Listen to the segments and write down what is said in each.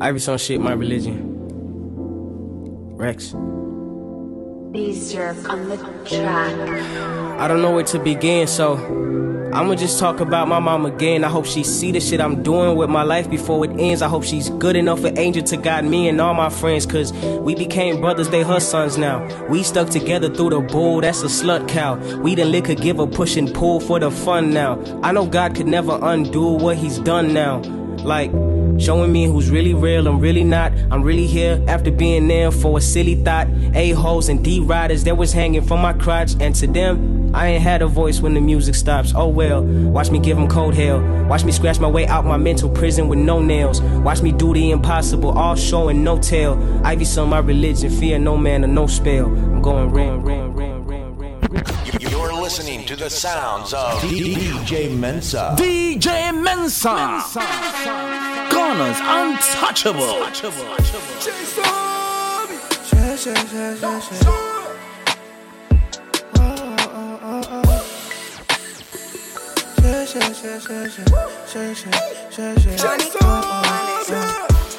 Iverson shit, my religion. Rex. These jerk on the track. I don't know where to begin, so I'ma just talk about my mom again. I hope she see the shit I'm doing with my life before it ends. I hope she's good enough for Angel to guide me and all my friends, cause we became brothers, they her sons now. We stuck together through the bull, that's a slut cow. We the liquor give a push and pull for the fun now. I know God could never undo what he's done now. Like, Showing me who's really real I'm really not. I'm really here after being there for a silly thought. A-holes and D-riders that was hanging from my crotch. And to them, I ain't had a voice when the music stops. Oh well, watch me give them cold hell. Watch me scratch my way out my mental prison with no nails. Watch me do the impossible, all show and no tell. Ivy son, my religion, fear no man or no spell. I'm going ring, ring, ring, ring, ring. You're listening to the sounds of DJ Mensa. DJ Mensa. Ghana's untouchable.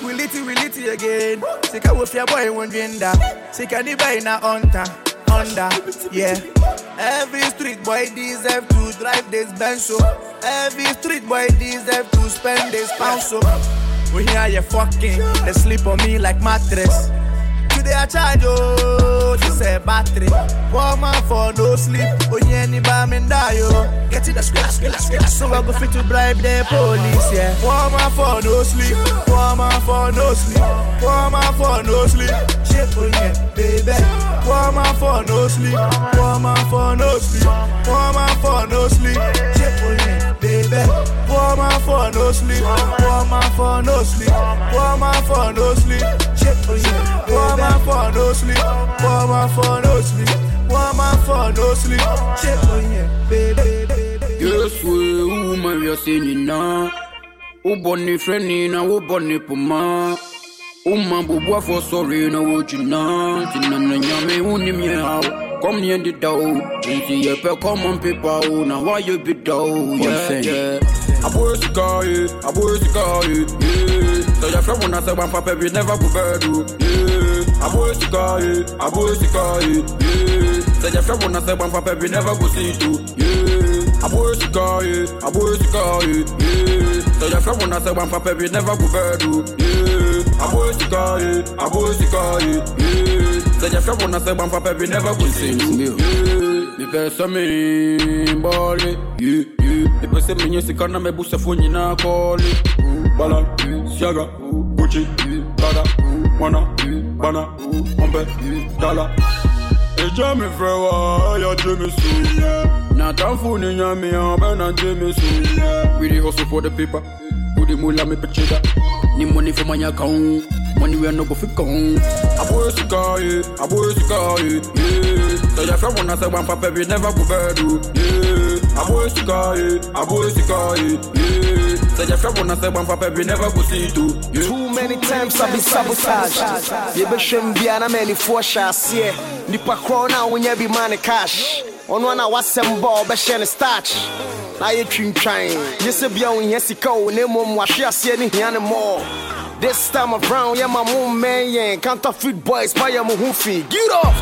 We lit it, we lit it again. Sika with your boy one gender. Sika the boy na under, under, yeah. Every street boy deserve to drive this Benz so. Every street boy deserve to spend this pound so. We hear you fucking, they sleep on me like mattress. Today I charge oh, this a battery. One man for no sleep, yeah, any bam and die oh. Get it the squish, squish, squish. So I go fit to bribe the police, yeah. One man for no sleep, one man for no sleep, one man for no sleep. Shit, oh yeah, baby. One man for no sleep, one man for no sleep, one man for no sleep. Oh yeah, baby. One man for no sleep, one man for no sleep, one man for no sleep. One man for no sleep, one man for no sleep, one man for no sleep. Shit, oh yeah, baby. Yes, we woman we are singing now. O bonny friendly na o bonny puma. O man bu for sorry na o jina. Tina na nyame uni mi how. Come near the door. Jinsi ye pe common people. Now why you be dough? Yeah, yeah. I boy to call it, I boy to call it, yeah. So your friend I say one papa, we never go bad, oh, yeah. I boy to call it, I boy to call it, yeah. So your friend I say one papa, we never go see you, yeah. I boy to call it, I boy to call it, yeah. So your friend when I say one papa, we never go bad, oh, yeah. I boy to call it, I boy to call it, yeah. So your friend when I say one papa, we never see you, yeah. Me pesa me bali, yeah, yeah. Me pesa me nyesi kana me busa funyi na koli. Bala, siaga, Gucci, Prada, Wana, Bana, Ombe, Dala. Eja me frewa, ya jemi su. Na tamfu ni nyami ya bena jemi su. We dey hustle for the paper, do the. Ni money for my account, money we no go fit count. Abo esika ye, abo esika ye, yeah. So your friend wanna say one papa we never go bad, oh, yeah. Abo esika ye, abo esika ye, yeah. So your friend wanna say one papa never go see too, oh, yeah. Too many times I be sabotaged. You be shame be an many four shots here. Nipa crown now when you be money cash. On one I was some ball, be share starch. Na ye twin trying. Yes, be on yes, go, ne mum wash ya see any here. This time around, yeah, my mom man, yeah, counterfeit boys, buy them who fee. Get off!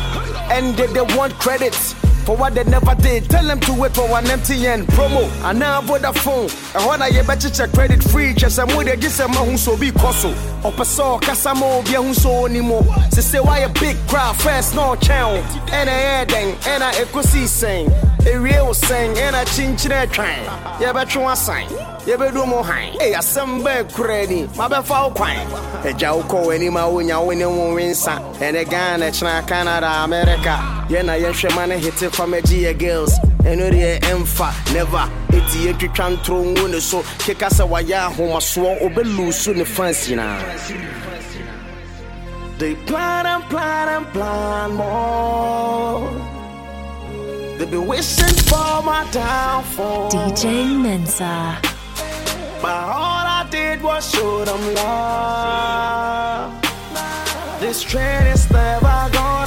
And they, they want credits for what they never did. Tell them to wait for an MTN promo. And now Vodafone. And when I get credit free, just a more, just a man so be coso. Opa so, Casamo, be who so anymore. Say, why a big crowd, fast, no channel. And I add then, and I echo see saying. A real saying, and I change that train. Yeah, but you want sign. yɛbɛdu mu han. Ei asɛm bɛɛ kora ni mabɛfa wo kwan agya wo kɔ w'anim a wonya wo ne wo wensa ɛne ghana kyena canada america. Yɛna yɛhwɛ ma no hete fa magye yɛ girls. Ɛno deɛ ɛmfa never. Ɛti yɛtwitwa ntoro ngu ne so. Keka sɛ wayɛ ahomasoɔ wobɛlu so ne fans nyinaa They plan and plan and plan more. They be wishing for my downfall. DJ Mensa. But all I did was show them love. This train is never gonna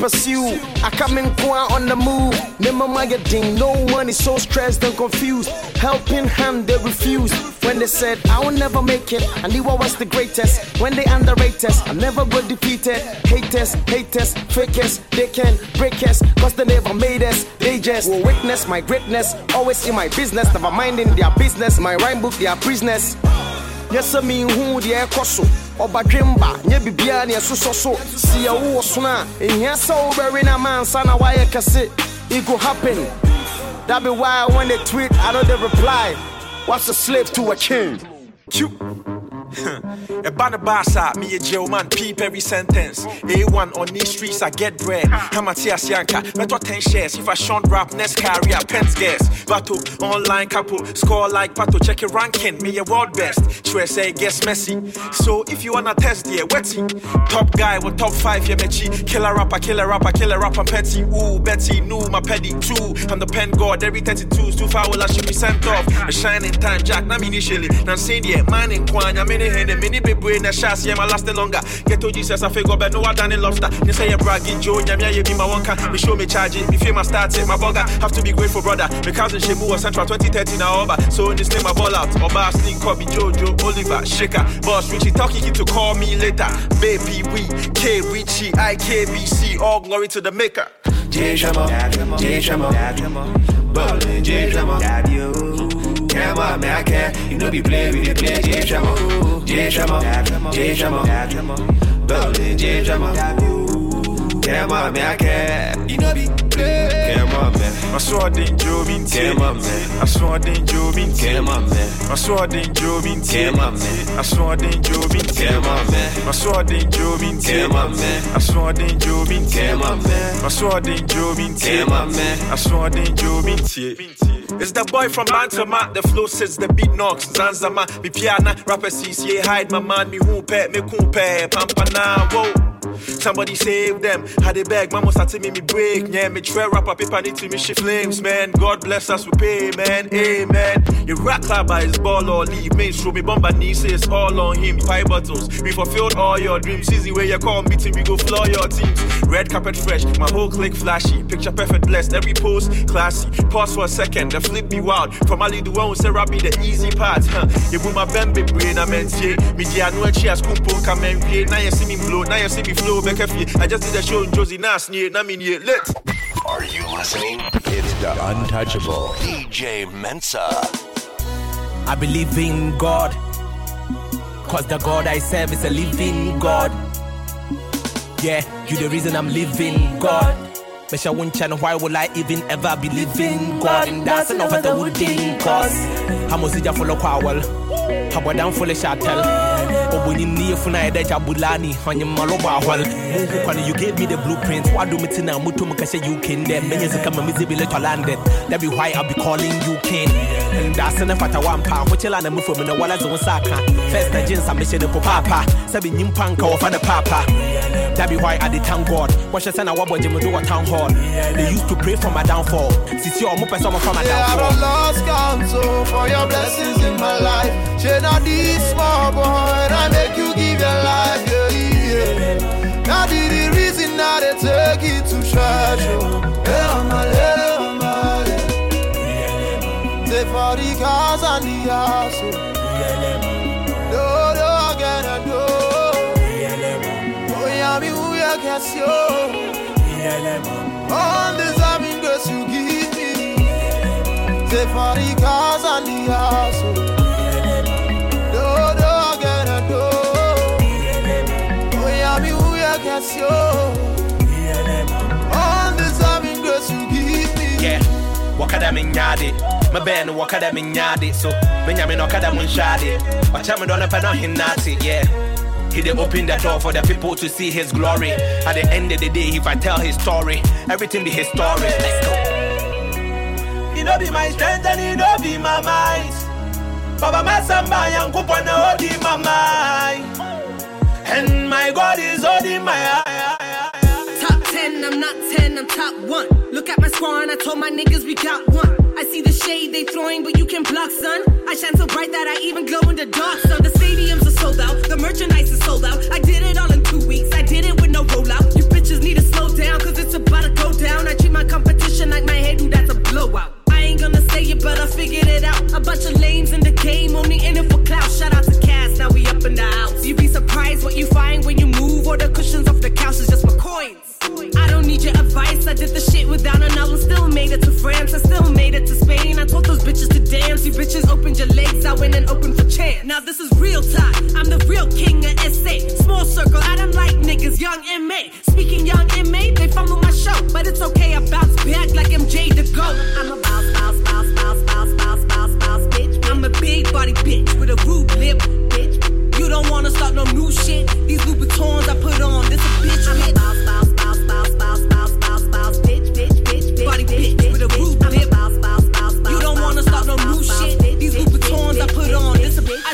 pursue. I come in quiet on the move. Never mind your ding, no money, so stressed and confused. Helping hand, they refuse. When they said I will never make it, I knew I was the greatest. When they underrate us, I never got defeated. Haters, haters, fakers, they can break us, cause they never made us. They just will witness my greatness. Always in my business, never minding their business. My rhyme book, their business. Yes, I mean, who the air coso. ɔbadwemba nyɛ biribiara ne ɛsosɔ so. Si yɛwowɔ sono a ɛhia sɛ wobɛwe no ma ansa na woayɛ kɛse it go happen. That be why when they tweet i know they reply. What's a slave to a king a Eh, banner boss me a jail man, peep every sentence. A1 on these streets, I get bread. Hamatias Yanka, better 10 shares. If I shunt rap, next career, pens guess. Battle, online couple, score like Pato, check your ranking, me a world best. Sure say, eh, guess messy. So if you wanna test, yeah, wetty. Top guy with top five, yeah, mechi. Killer rapper, killer rapper, killer rapper, petty. Ooh, Betty, new, my petty, two. I'm the pen god, every 32's too foul, I should be sent off. A shining time, Jack, not initially. Now, saying, yeah, man in Kwan, I'm in many bebree na hyɛ aseɛ ma last longer. Get to jesus afei gɔbɛ no wadane lobster ne sɛ yɛ bragi jo nyame ayɛ bi ma wɔnka me show me charge me fie ma start my burger have to be grateful brother. Me cousin shemu was central 2013 na over. So in this name I ball out. Oba sneak copy Jojo Oliver Shaker. Boss Richie talking to call me later. Baby we K Richie IKBC all glory to the maker. J Shama. J Shama. Ballin' J Shama I can. You know, be play with the play, J Shamo, J Shamo, J Shamo, Berlin, J Shamo. On, man, I can. You know, be play. On, man. I saw the Joe mean, come on, man. I saw the Joe mean, come on, man. I saw the Joe mean, come on, man. I saw the Joe mean, come on, man. I saw the Joe mean, come on, man. I saw the Joe mean, come on, man. I saw the Joe mean, come on, man. I saw the Joe mean, it's the boy from Bantama, the flow says the beat knocks. Zanzama, me piana, rapper CCA, hide my man, me whoop me kumpe, pampana, whoa. Somebody save them. Had they beg, mama started me me break. Yeah, me try rapper paper need to me she flames, man. God bless us, we pay, man. Amen. You rock by his ball or leave. Me show me bomba knees, it's all on him. Five bottles. We fulfilled all your dreams. Easy way you call me, meeting, we go floor your teams. Red carpet fresh, my whole click flashy. Picture perfect blessed, every post classy. Pause for a second, the flip be wild. From Ali the one rap be the easy part, huh? You boom my bembe brain, I meant yeah. Me dia no chi as kumpo come and Now you see me blow, now you see me flow, back I just did a show in Josie Nas near Namini lit. Are you listening? It's the untouchable DJ Mensa. I believe in God. Cause the God I serve is a living God. Yeah, you the reason I'm living God. But I won't channel why will I even ever believe in God? And that's enough of the wooden cause. I'm a follow Kawal. How about down for the shuttle? obonini efuna ɛdɛ jabulani ɔnyemalo bɔ ahɔl muhu kwane you gave me the blueprint. Wado me tena muto mu kasɛ you king dɛ mɛnyɛ sika ma meze bile tɔlanded that be why I'll be calling you king. Ndase ne fata wampa wokyela na mufo mu na wala ze wo saka first na gyensa mehyɛ ne po paapa sɛ bi nyimpa nka wɔfa ne papa. That be why I did thank God. Sɛ na wɔbɔ gye me do wɔ town hall they used to pray for my downfall sisi ɔmo pɛ sɛ ɔmɔfa my downfall yeah, I lost counsel for your blessings in my life Share not this small boy I make you give your life, yeah, yeah. Now the reason now they take it to church, oh. Yeah, little, I'm a little. Say for the cars and the house, oh. Do, do, again, and do. Oh, yeah, me, who you can see, oh. Undeserving grace you give me. Say for oh, oh, the cars and the house, oh. bless you. Undeserving grace you give me. Yeah. Wakada minyade, my band wakada minyade, so Benjamin Okada munshade. Watch me don't pen on him nati, yeah. He did open the door for the people to see his glory. At the end of the day, if I tell his story, everything be his story. Let's go. He no be my strength and he no be my might. Baba Masamba Yankupana Odi my mind. And my God is holding my eye. Top 10, I'm not 10, I'm top 1. Look at my squad, and I told my niggas we got one. I see the shade they throwing, but you can block, son. I shine so bright that I even glow in the dark, son. The stadiums are sold out, the merchandise is sold out. I did it all in two weeks, I did it with no rollout. You bitches need to slow down cause it's about to go down. I treat my competition like my head, dude, that's a blowout. I ain't gonna say it, but I figured it out. A bunch of lames in the game, only in it for clout. Shout out to Cass, now we up in the house. You'd be surprised what you find when you move, or the cushions off the couch is just don't need your advice. I did the shit without an album, still made it to France. I still made it to Spain. I told those bitches to dance. You bitches opened your legs, I went and opened for chance. Now this is real time. I'm the real king of SA. Small circle, I don't like niggas, young MA. Speaking young MA, they fumble my show. But it's okay, I bounce back like MJ to go. I'm a bounce, bounce, bounce, bounce, bounce, bounce, bounce, bounce, bitch. I'm a big body bitch with a rude lip, bitch. You don't wanna start no new shit. These Louboutins I put on, this a bitch. I'm a bounce, bounce,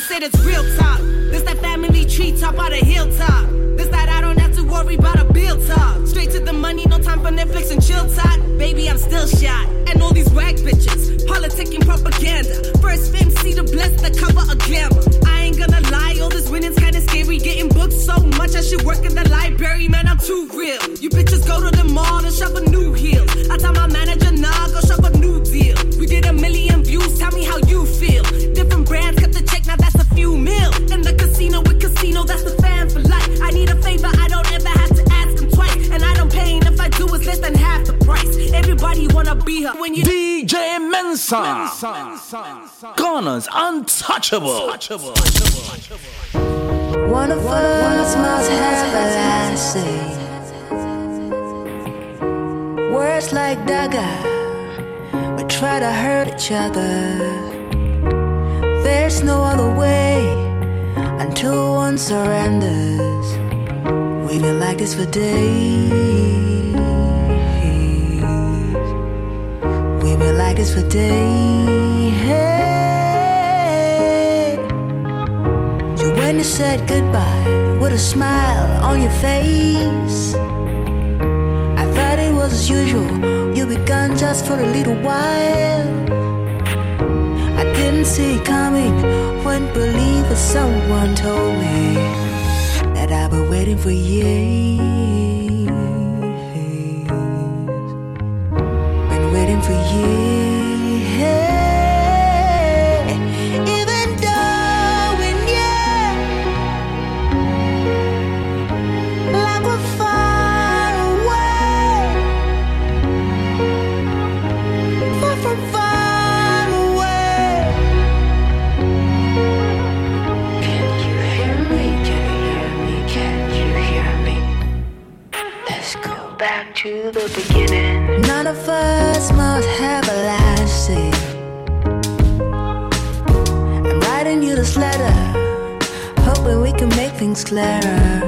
said it's real talk. This that family tree top out a hilltop. This that I don't have to worry about a bill top. Straight to the money, no time for Netflix and chill talk. Baby, I'm still shot. And all these rag bitches, politicking propaganda. First femme see the bless the cover of glamour. I ain't gonna lie, all this winning's kinda scary. Getting booked so much, I should work in the library, man. I'm too real. You bitches go to the mall and shop a new heel. I tell my manager, nah, go shop a new deal. We did a million views, tell me how you feel. Need a favor, I don't ever have to ask them twice. And I don't pay, if I do, it's less than half the price. Everybody wanna be her when you DJ Mensa. Ghana's untouchable. One of us must have a last say. Words like dagger, we try to hurt each other. There's no other way until one surrenders. We've been like this for days. We've been like this for days. You when you said goodbye with a smile on your face. I thought it was as usual. You be gone just for a little while. I didn't see it coming. Wouldn't believe what someone told me that I've been waiting for years. Been waiting for years. To the beginning. None of us must have a last say. I'm writing you this letter, hoping we can make things clearer.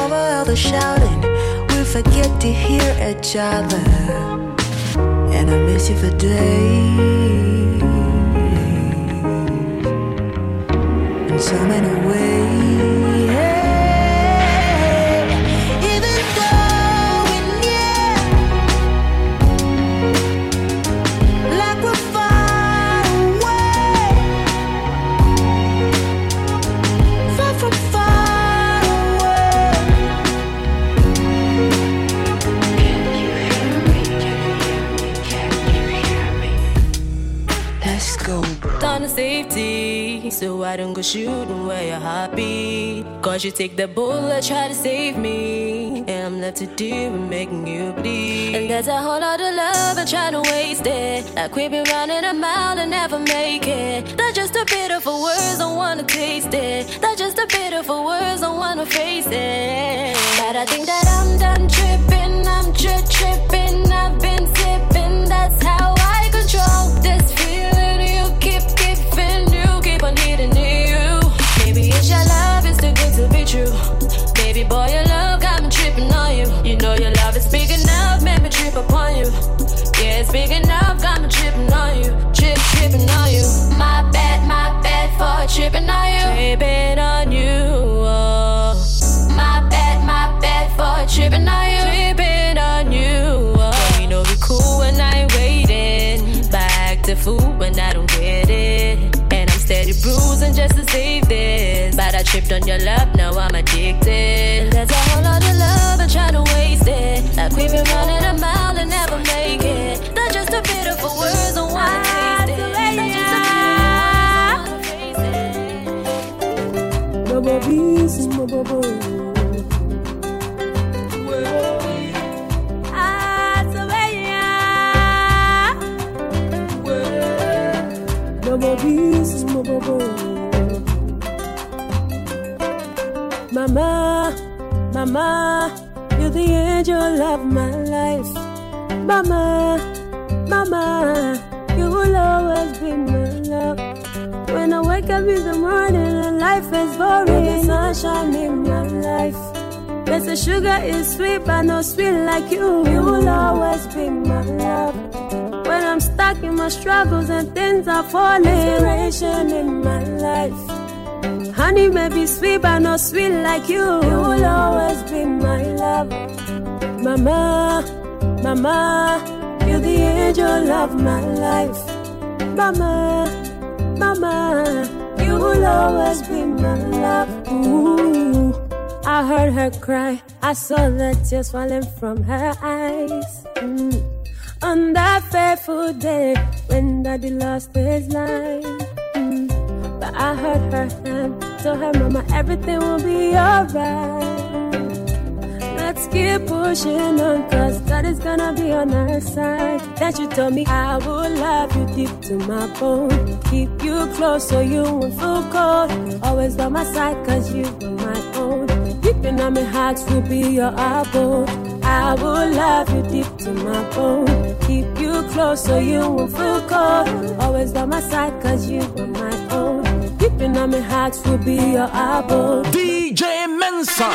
Over all the shouting, we forget to hear each other. And I miss you for days. In so many ways. So I don't go shooting where your heart beat. Cause you take the bullet, try to save me. And I'm left to deal with making you bleed. And there's a whole lot of love and trying to waste it. Like we've been running a mile and never make it. That's just a bit pitiful words, don't wanna taste it. That's just a bit pitiful words, don't wanna face it. But I think that I'm done tripping, I'm tri tripping, I've been sipping. That's how I control this feeling It's your love, it's too good to be true. Baby boy, your love got me tripping on you. You know your love is big enough, made me trip upon you. Yeah, it's big enough, got me tripping on you. Trip, tripping on you. My bad, my bad for tripping on you. Tripping on you. oh. My bad, my bad for tripping on you. Tripping on you. oh. You know we cool when I ain't waiting. Back to food when I don't get bruising just to save this. But I tripped on your lap, now I'm addicted. There's a whole lot of love and trying to waste it. Like we've been running a mile and never make it. That's just a bit of a words on why I taste it. Bees, bees, bubble bubble. Mama, mama, you're the angel of my life. Mama, mama, you will always be my love. When I wake up in the morning and life is boring, the sunshine in my life. Say sugar is sweet, but no sweet like you. You will always be my love. I'm stuck in my struggles and things are falling, inspiration in my life. Honey may be sweet, but not sweet like you. You will always be my love. Mama, mama, you're the angel of my life. Mama, mama, you will always be my love. Ooh, I heard her cry. I saw the tears falling from her eyes. Mm. On that fateful day when daddy lost his life. Mm. But I heard her hand tell her mama everything will be alright. Let's keep pushing on, cause God is gonna be on our side. Then she told me I will love you deep to my bone. Keep you close so you won't feel cold. Always by my side, cause you are my own. Deep in my heart will be your abode. I will love you deep to my bone. Keep you close so you won't feel cold. Always by my side, cause you are my own. Keeping in my heart will be your abode. DJ Mensa.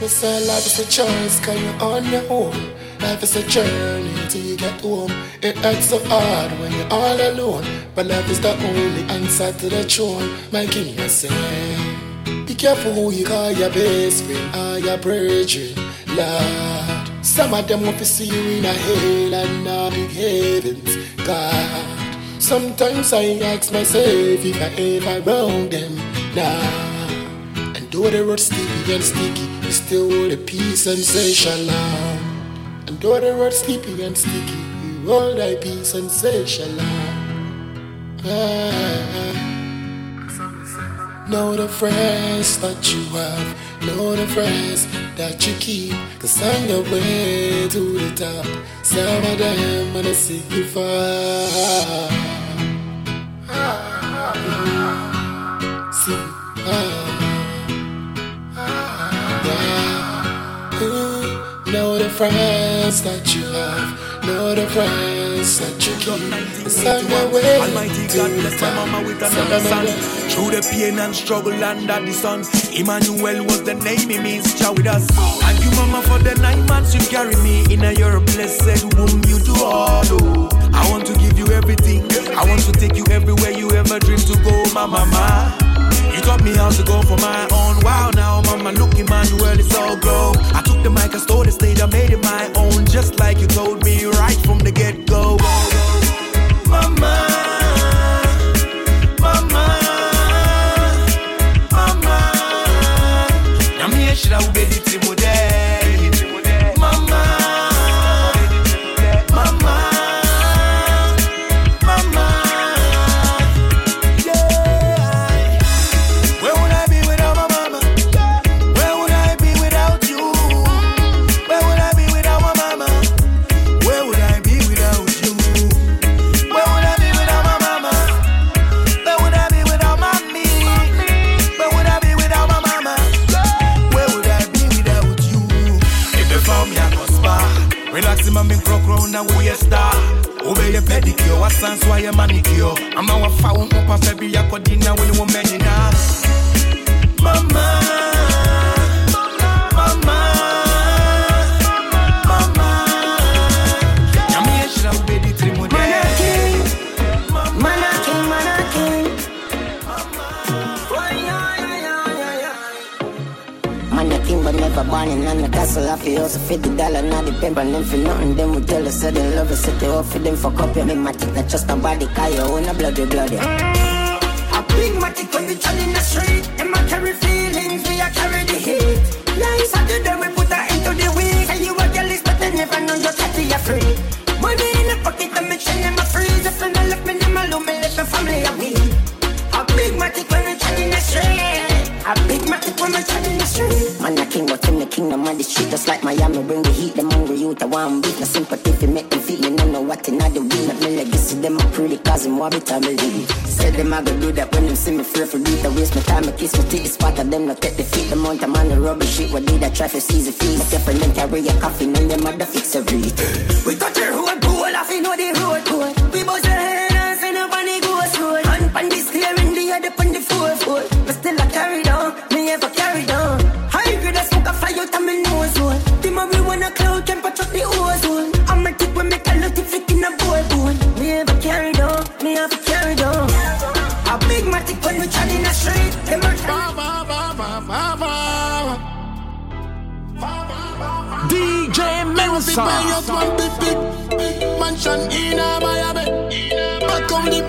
They say life is a choice, cause you're on your own. Life is a journey till you get home. It hurts so hard when you're all alone. But love is the only answer to the throne. My king, I say. Be careful who you call your best friend or your brethren, Lord. Some of them want to see you in a hell and not in heavens, God. Sometimes I ask myself if I ever wrong them, nah. And though the road sleepy and sticky, we still hold a peace and say shalom. And though the road sleepy and sticky, we hold thy peace and say shalom. Ah. Know the friends that you have, know the friends that you keep. Cause on your way to the top, some of them wanna see you fall. See, ah, yeah. Ooh, Know the friends that you have, know the price that you keep. Cause on your way Almighty God bless my mama with another son. Through the pain and struggle under the sun, Emmanuel was the name. He means Jah with us. Thank you, mama, for the nine months you carry me in a your blessed womb. You do all. Oh. I want to give you everything. I want to take you everywhere you ever dream to go, my mama. You taught me how to go for my own. Wow, now mama, look, Emmanuel, it's all grow. I took the mic, I stole the stage, I made it my own, just like you told me When we turn in the street, ba ba ba ba ba ba. DJ Mensa. Buy one big big mansion in a Miami. Back on the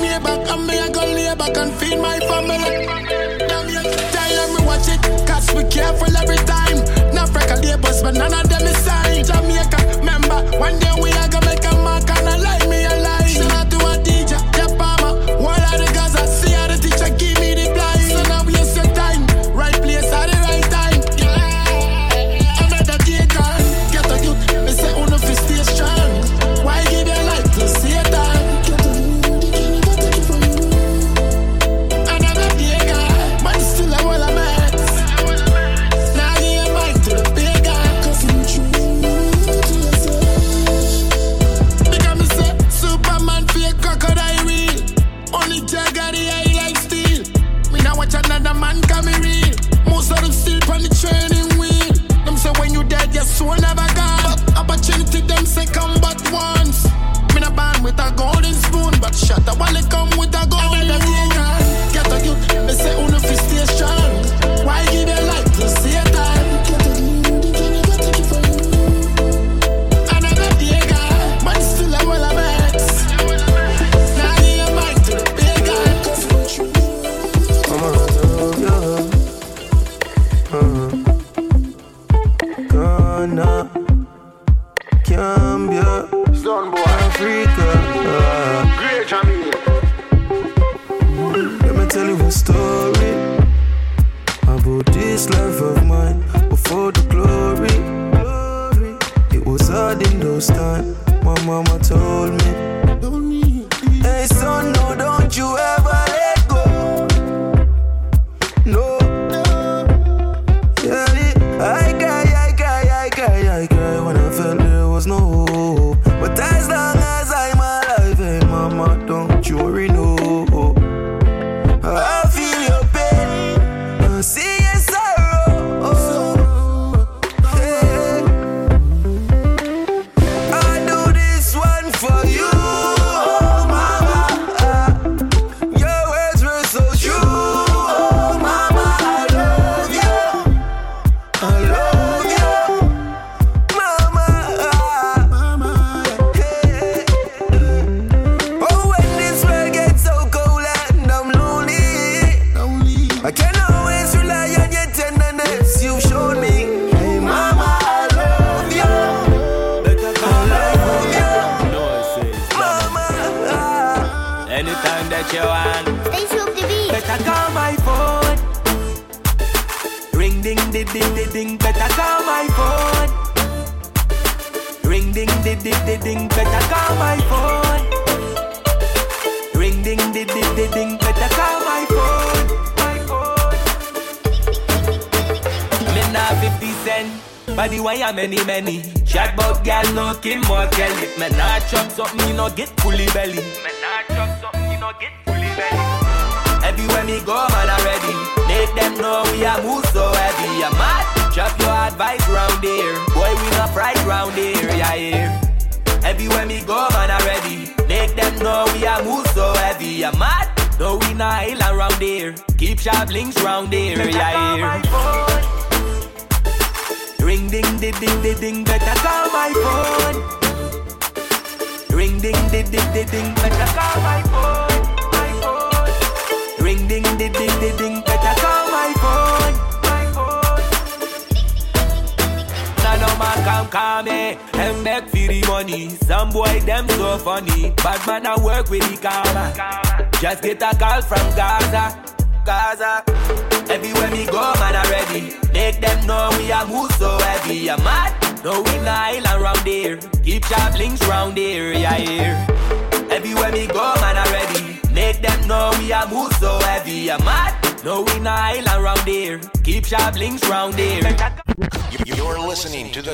me back me go lay back and feed my family. Damn you, tell watch it, cause we careful every time. Freckle but none of them is signed. Jamaica, remember one day we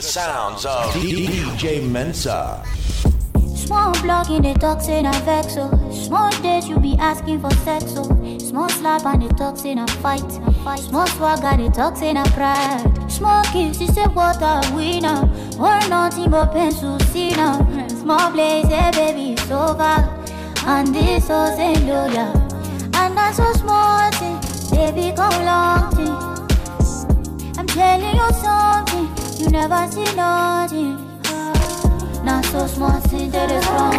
sounds of DJ Mensa. Small block in the talks in a vex so Small days you be asking for sex so Small slap and the talks in a fight. Small swagger the talks in a pride. Small kiss you say what a winner. Or nothing but pencil now. Small blaze hey baby it's over. And this was ain't loyal And that's so small thing Baby come long thing I'm telling you something You never see nothing not so smart, see that it's wrong.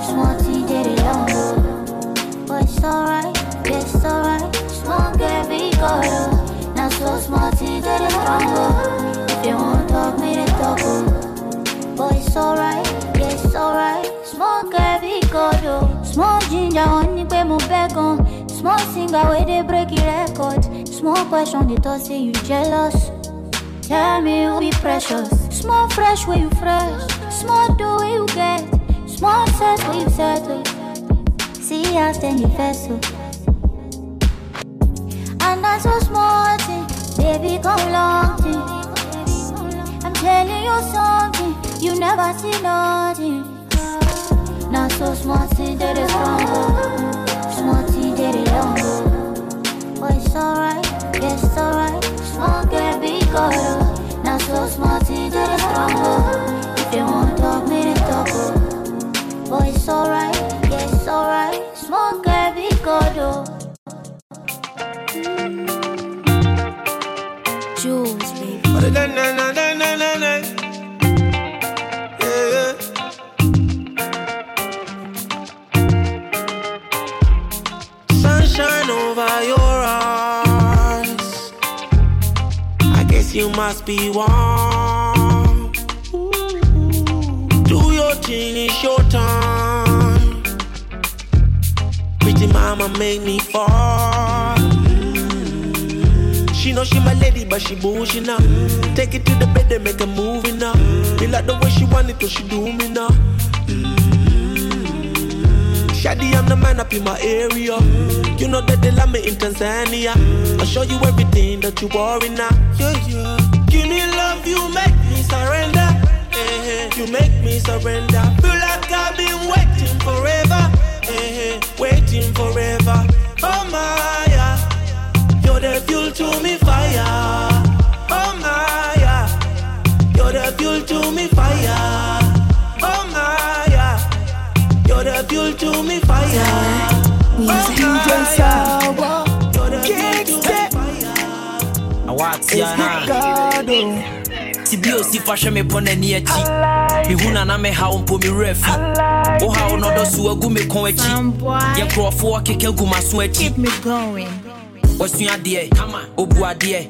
Smart, see that it's long. But it's alright, it's alright. Smart, girl, be good. Not so smart, see that it's wrong. If you want to talk, me to talk. But it's alright, it's alright. Small girl, be good. Small ginger, honey, pay my back on. Small singer, where they break your record. Small question, they thought say you jealous. Tell me who be precious. Small fresh where you fresh. Small do where you get. Small set where you settle. See then you vessel. And that's so small thing. Eh, baby come long thing. I'm telling you something. You never see nothing. Not so small thing eh, that is wrong. Small thing that is long. But it's alright. Be. Not so that is wrong. If you want talk, me to talk. But it's alright. Yes, it's alright. Small girl be good. Jules, baby. Must be warm. Do your thing, it's your time. Pretty mama make me fall. She know she my lady, but she bullshit now. Take it to the bed and make a movie now. Me like the way she want it, so she do me now. Shady, I'm the man up in my area. You know that they love me in Tanzania. I'll show you everything that you worry now. Yeah, yeah. Give me love, you make me surrender. Eh. You make me surrender. Feel like I've been waiting forever. Eh. Waiting forever. Oh my, yeah. You're the fuel to me tibi osi fa hwɛ me bɔ n'ani akyi mehu nana mehaw mpo me werɛ afi wohaw no ɔdɔ so agu me kɔn akyi yɛ nkurɔfoɔ keka gu m'aso akyi wasua adeɛ obu adeɛ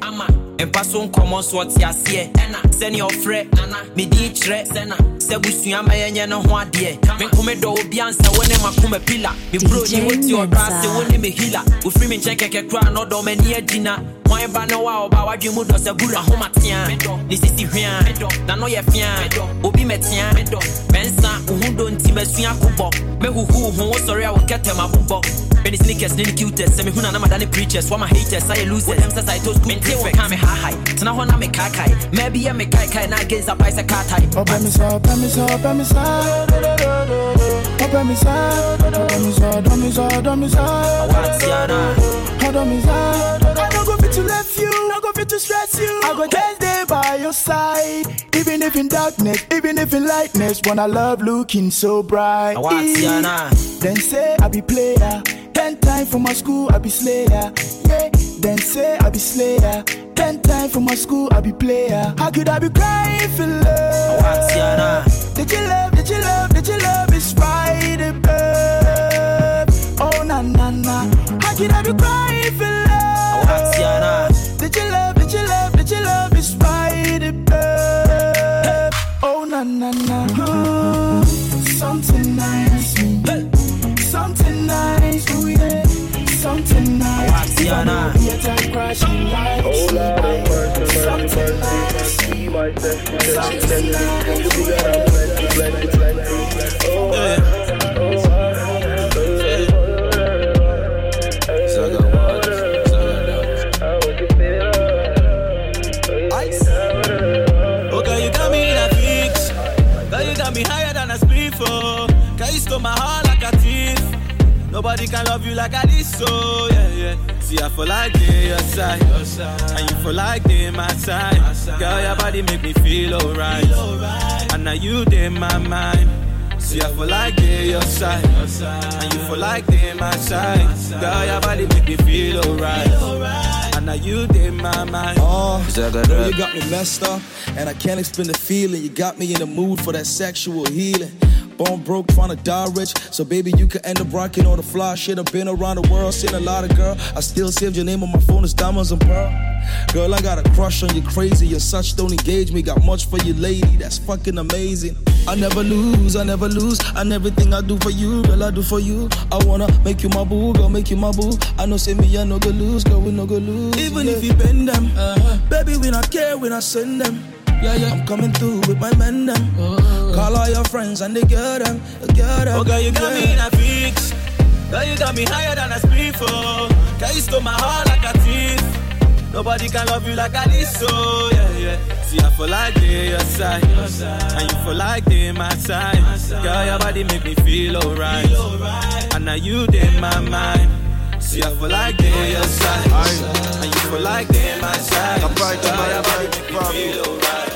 mpa so nkɔmmɔ nso ɔte aseɛ sɛnea ɔfrɛ medin kyerɛ sɛ busua ma yɛnyɛ no ho adeɛ menkome dɔ obia nsɛ wo ne makoma pila. Mebrɛ ni woti ɔdɔ ase wo ne me hila. Wofiri me nkyɛn kɛkɛ kora na ɔdɔ m'ani agyina hwan ba wo a ɔba wadwe mu dɔ sɛ bura ahomatea ne sisi hwea na no yɛ fea obi mɛtea mɛnsa wo ho dɔ nti masua kobɔ mɛhuhu ho wo sɔre a wo kɛtɛm abobɔ Benny sneakers, nini cutest. Send me huna na madani preachers. My haters? I lose them says I told school. Mente wo kame ha hai. Tana hona me kai kai. Maybe ya me kai kai na against a price a car type. Open me so, open me so, open me so. Open me so, open me so, open me so, open me so. Open me so. I don't go fit to left you, I go fit to stress you. I go just there by your side, even if in darkness, even if in lightness. When I love looking so bright. I want siana. Then say I be player. Ten time for my school, I be slayer. Yeah. Then say I be slayer. Ten time for my school, I be player. How could I be crying for love? Did you love? Did you love? Did you love? It's right above. Oh na na na. How could I be crying? see or not. Oh Lord, mercy, mercy, mercy. Me myself, protect me. You got yeah. See, I feel like they your side, and you feel like they my side. Girl, your body make me feel alright, and now you they my mind. See, I feel like they your side, and you feel like they my side. Girl, your body make me feel alright, and now you they my mind. Oh, girl, you got me messed up, and I can't explain the feeling. You got me in the mood for that sexual healing. Born broke, tryna die rich. So baby, you could end up rocking all the fly shit. I've been around the world, seen a lot of girl. I still saved your name on my phone as diamonds and pearl. Girl, I got a crush on you, crazy and such. Don't engage me. Got much for you, lady. That's fucking amazing. I never lose, I never lose. And everything I do for you, girl, I do for you. I wanna make you my boo, girl, make you my boo. I know, say me, I no go lose, girl, we no go lose. Even if you bend them, uh-huh. baby, we not care, we not send them. Yeah, yeah, I'm coming through with my men them. Uh-huh. Call all your friends and they get them, they get them. Oh, girl, you got me in a fix. Girl, you got me higher than a speed for. Girl, you stole my heart like a thief. Nobody can love you like I did, so yeah, yeah. See, I feel like they your side, and you feel like they my side. Girl, your body make me feel alright, and now you they my mind. See, I feel like they your side, and you feel like they my side. Girl, your body make me feel alright.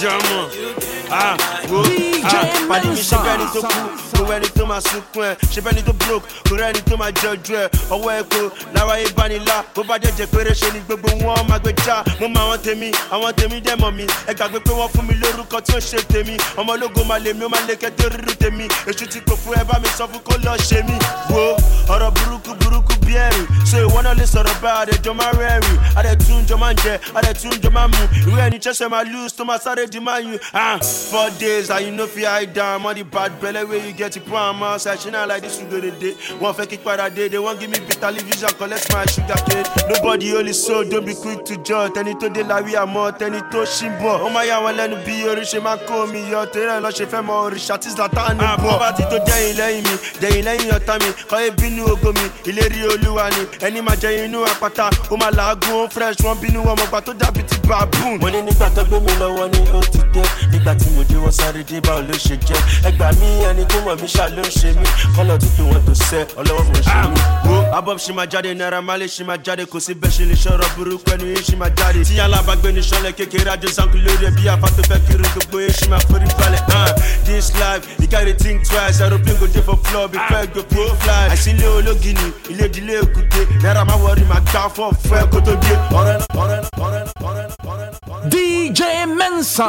Jama. Ah, wo, ah, pàdé mi ṣe bẹ́ni tó kú, kò rẹ́ni tó máa sunkún ẹ̀, ṣe bẹ́ni tó broke, kò rẹ́ni tó máa jọjú ẹ̀, ọwọ́ epo, lára ìbánilá, bó bá jẹ́jẹ́ péré ṣe ni gbogbo wọn máa gbé já, mo mọ àwọn tèmi, àwọn tèmi dẹ̀ mọ̀ mi, ẹ gbàgbé pé wọ́n fún mi lórúkọ tí ó ṣe tèmi, ọmọ ológo máa lè mi, ó máa lè kẹ́tẹ́ rírú tèmi, èṣù ti kò fún ẹ bá mi sọ fún kó lọ ṣe mí, wo, ọ̀rọ̀ burúkú burúkú bí ẹ̀rìn, so ìwọ náà lè sọ̀rọ̀ bá àdẹ̀jọ́ máa rẹ́rìn, àdẹ̀tún jọ máa ń jẹ, àdẹ̀tún jọ máa mu, ìwé ẹni chẹ́sẹ̀ máa lose tó máa sáré di máa yun, ah, four days and you know fi hide down, all the bad belly where you get it put am outside, she not like this we go the day, one fẹ́ kí padà dé, they wan give me bitter television, collect my sugar cane, nobody only so, don't be quick to judge, tẹni tó dé láwí àmọ́, tẹni tó ṣì ń bọ̀, ó máa yà wọ́n lẹ́nu bí orí ṣe máa kó mi yọ, tẹ́lẹ̀ lọ ṣe fẹ́ mọ òrìṣà tí zlatan ní bọ̀. ti tó dẹ́yìn lẹ́yìn mi, dẹ́yìn lẹ́yìn ọ̀tá mi, kọ́ ẹ bínú ogo mi, ìlérí olúwa ni, ẹni máa jẹ inú àpáta, ó máa làágùn fresh, wọ́n bínú wọn mọ̀gbà tó dàbí ti baboon. mo ní nígbà tó gbé mi lọ́wọ́ ni ó ti dé, nígbà tí mo wọ́n sáré dé báwo ló ṣe jẹ́, mí ẹni tó mọ̀ mí ṣá ló ń ṣe mí, kọ́lọ̀ wọn tó sẹ́, ọlọ́wọ́ ṣe mí. wo abọ́ ṣì máa jáde náírà ṣì máa jáde kò sí bẹ́ẹ̀ ṣe lè ṣọ̀rọ̀ burúkú ẹnu yìí ṣì máa jáde. tí alábàgbé ní sọ́lẹ̀ kékeré adé zanku lórí ẹbí afa tó fẹ́ kiri gbogbo yìí ṣì máa forí balẹ̀. ah, this life you gotta think twice aeroplane go dey for floor before e go fit fly. àìsílẹ̀ ológìní ilé ìdílé èkúté náírà má wọrí máa gbá fọ́ fún ẹ kó tó dé. ọ̀rẹ́ náà ọ̀rẹ́ náà ọ̀rẹ́ náà ọ̀rẹ́ náà ọ̀rẹ́ náà. DJ Mensa.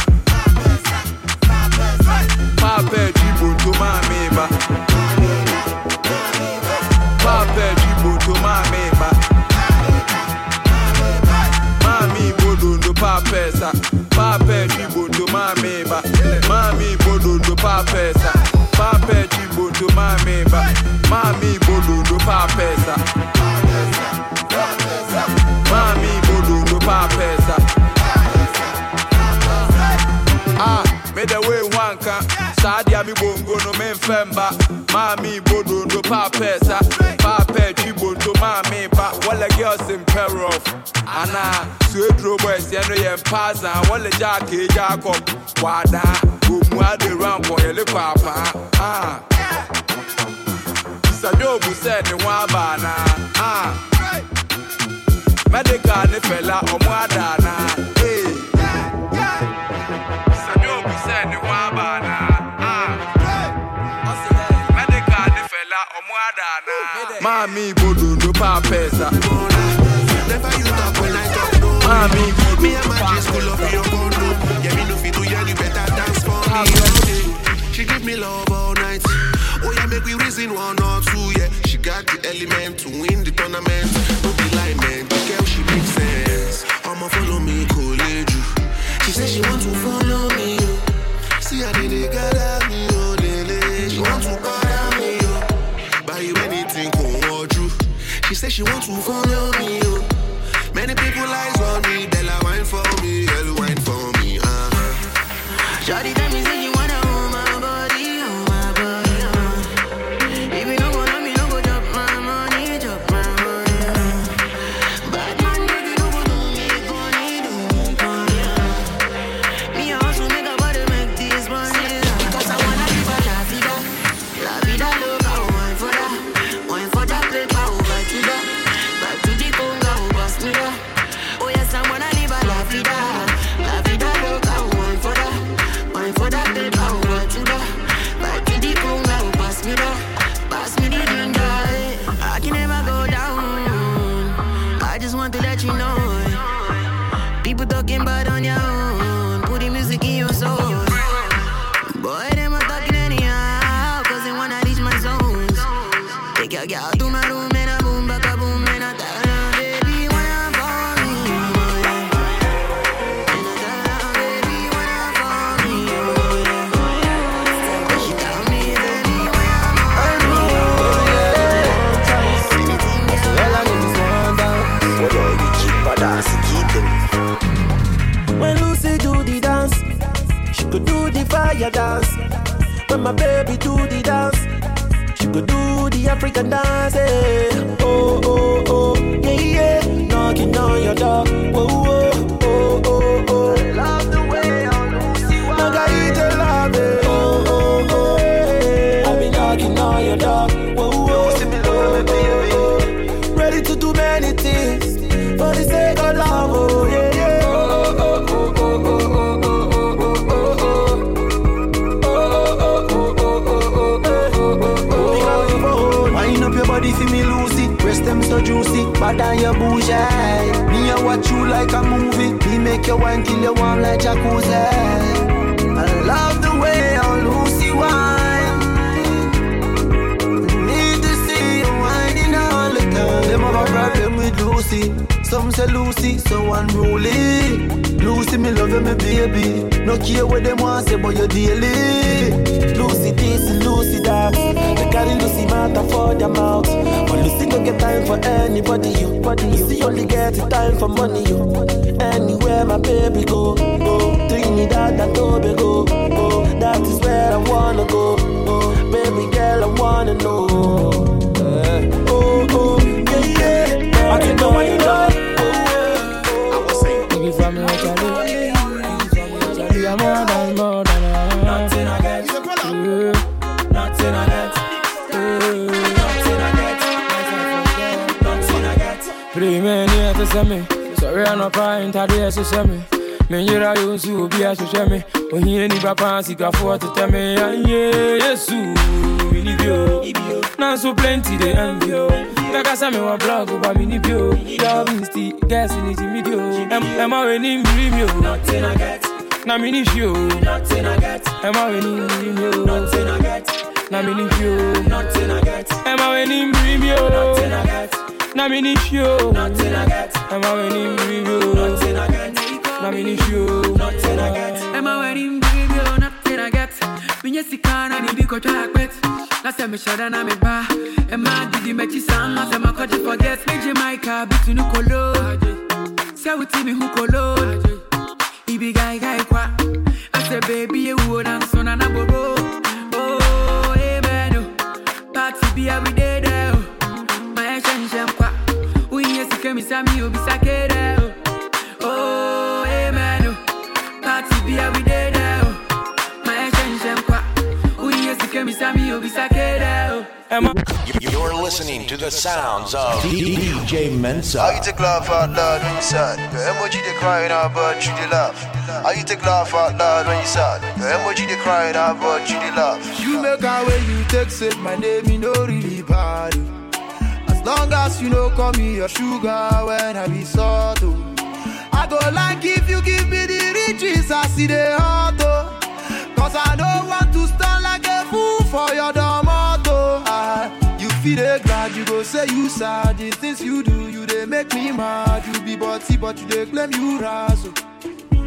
pa pesa. Pape jibunto mami ba. Mami bodundo pa pesa. Pape jibunto mami ba. Mami bodundo pa pesa. Mami bodundo pa pesa. Ah, me the way can. Sadia mi bongo no men femba. Mami bodundo pa pesa. Pape jibunto mami ba. Wale girls in peril. Ana, suedro boys yeno yen pasa. Wale jake jacob. Wada, umwa de rampo yele papa. Ah. Sajobu said ni wabana. Ah. Medical ni fella omo adana. Hey. Sajobu said ni wabana. Ah. Medical fella omo. Mami bodundo pa pesa. I Me G school of your condo. Yeah, me no fit do yeah, you better me love all night. Oh yeah, make we reason one or two, yeah. She got the element to win the tournament. No be lie, man. The girl she makes sense. I'ma follow me, college. She say she want to follow me. oh. See how they dey gather 希望厨房有你。down. Juicy, bad on your bougie. Me I watch you like a movie. Me make you wine till you warm like jacuzzi. I love the way on Lucy wine. Need to see you whining all the time. Them have a problem with Lucy. Some say Lucy so unruly. Lucy, me love you, me baby. No care what them want say, but you daily. Lucy this, Lucy that. They carry Lucy matter for their mouth. But Lucy no get time for anybody. You, you. Lucy only get time for money. You, anywhere my baby go, go. Trinidad and Tobago, go. Oh, that is where I wanna go. Oh, baby girl, I wanna know. Eh. Oh, oh, yeah, yeah. I can know what you love. me. Sorry, I'm not fine, Taddy, as you say me. Me, you're a use you, be as you say me. When you ain't even fancy, got four to tell me. And yeah, yes, you need you. Now so plenty, they envy you. Like I said, me one blog, but me need you. Love is the gas in the video. Am I winning, dream you? Nothing I get. Now me need you. Nothing I get. Am I winning, believe you? Nothing I get. Now me need you. Nothing I get. Am I winning, believe you? Nothing I get. Now me need you. Nothing I get. Emma when him give you nothing I get. Now me need you nothing I get. Emma when him give you nothing I get. Me yes he can and he be coach like wet. Last time me shot and I me ba. Emma did he make you sound? Last time I caught you forget. Me Jamaica beat you no colo. Say we team me who colo. He be guy guy qua. I said baby you would and son and I borrow. Oh, amen. Oh. Party be every day. Yes, kemi sami obi sakere. oh. Oh, amen. oh. Party be every day there. oh. My attention kwa. We yes, kemi sami obi sakere. oh. You're listening to the sounds of DJ Mensa. How you take laugh out loud when you sad? Your emoji they crying out but you they laugh. How you take laugh out loud when you sad? Your emoji they crying out but you they laugh. You make a way you take say my name, you know really bad. Oh. Long as you know, call me your sugar when I be sort I go like if you give me the riches, I see the heart Cause I don't want to stand like a fool for your dumb auto. Ah, you feel the glad, you go say you sad. The things you do, you they make me mad. You be butty, but you they claim you razzle.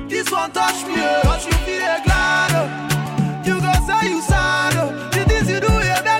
This one touch me, touch you feel the glad. Oh. You go say you sad. Oh. The things you do, yeah.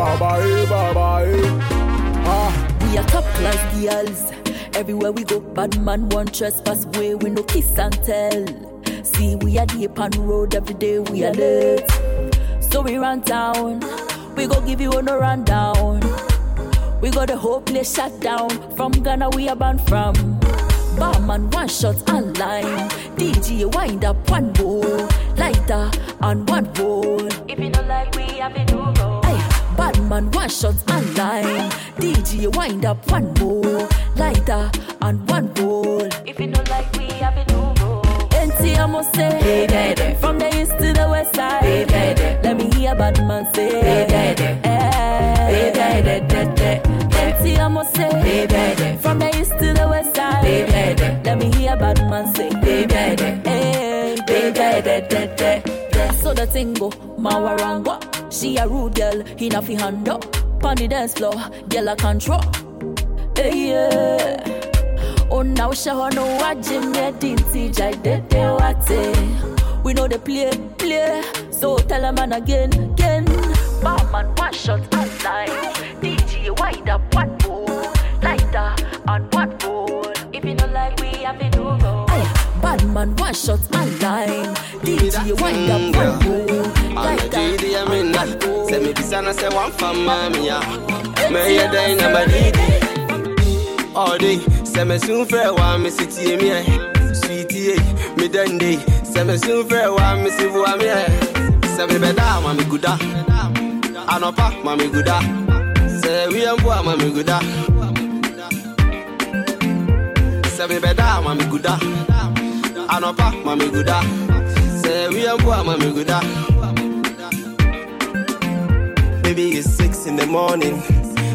Bye-bye, bye-bye. Ah. We are top class girls. Everywhere we go, bad man won't trespass way. We no kiss and tell. See, we are deep on road every day. We are late, so we run down. We go give you no rundown. We got the whole place shut down. From Ghana, we are banned from. Barman, one shot and line. DJ, wind up one bowl. Lighter and one bowl. If you don't like, we have it over man one shot and line. DJ wind up one bowl lighter and one bowl. If you don't like we have a new roll. NT I must say, hey, day, from the east to the west side. Hey, day. Let me hear bad man say, hey, day, day. Hey, day, day, day, day. NT I must say, hey, day, from the east to the west side. Hey, day. Let me hear bad man say, hey, day, day. Hey, day, day, day. So the thing go, mawarango. She a rude girl, he not fi hand up. Pon the dance floor, girl a control. Hey, yeah. Oh, now she no what Jim dinty jai de de wate. We know the play, play. So tell a man again, again. Barman, one shot and line. DJ, wind up, what bowl? Lighter and what bowl? If you don't like, we have do go. Bad man, one shot and line. DJ, wind up, one what mm, bowl? Lighter Didi ya minna Se mi bisana se wan fa mami ya Me ye day na badidi All day Se me soon fre wa me mi eh. Sweetie eh Me dende Se me soon fre wa me si vua mi eh. Se me beda ma mi guda Anopa ma mi guda Se wi mbua ma mi guda Se me beda ma mi guda Anopa ma mi guda Se wi mbua ma mi Maybe it's six in the morning.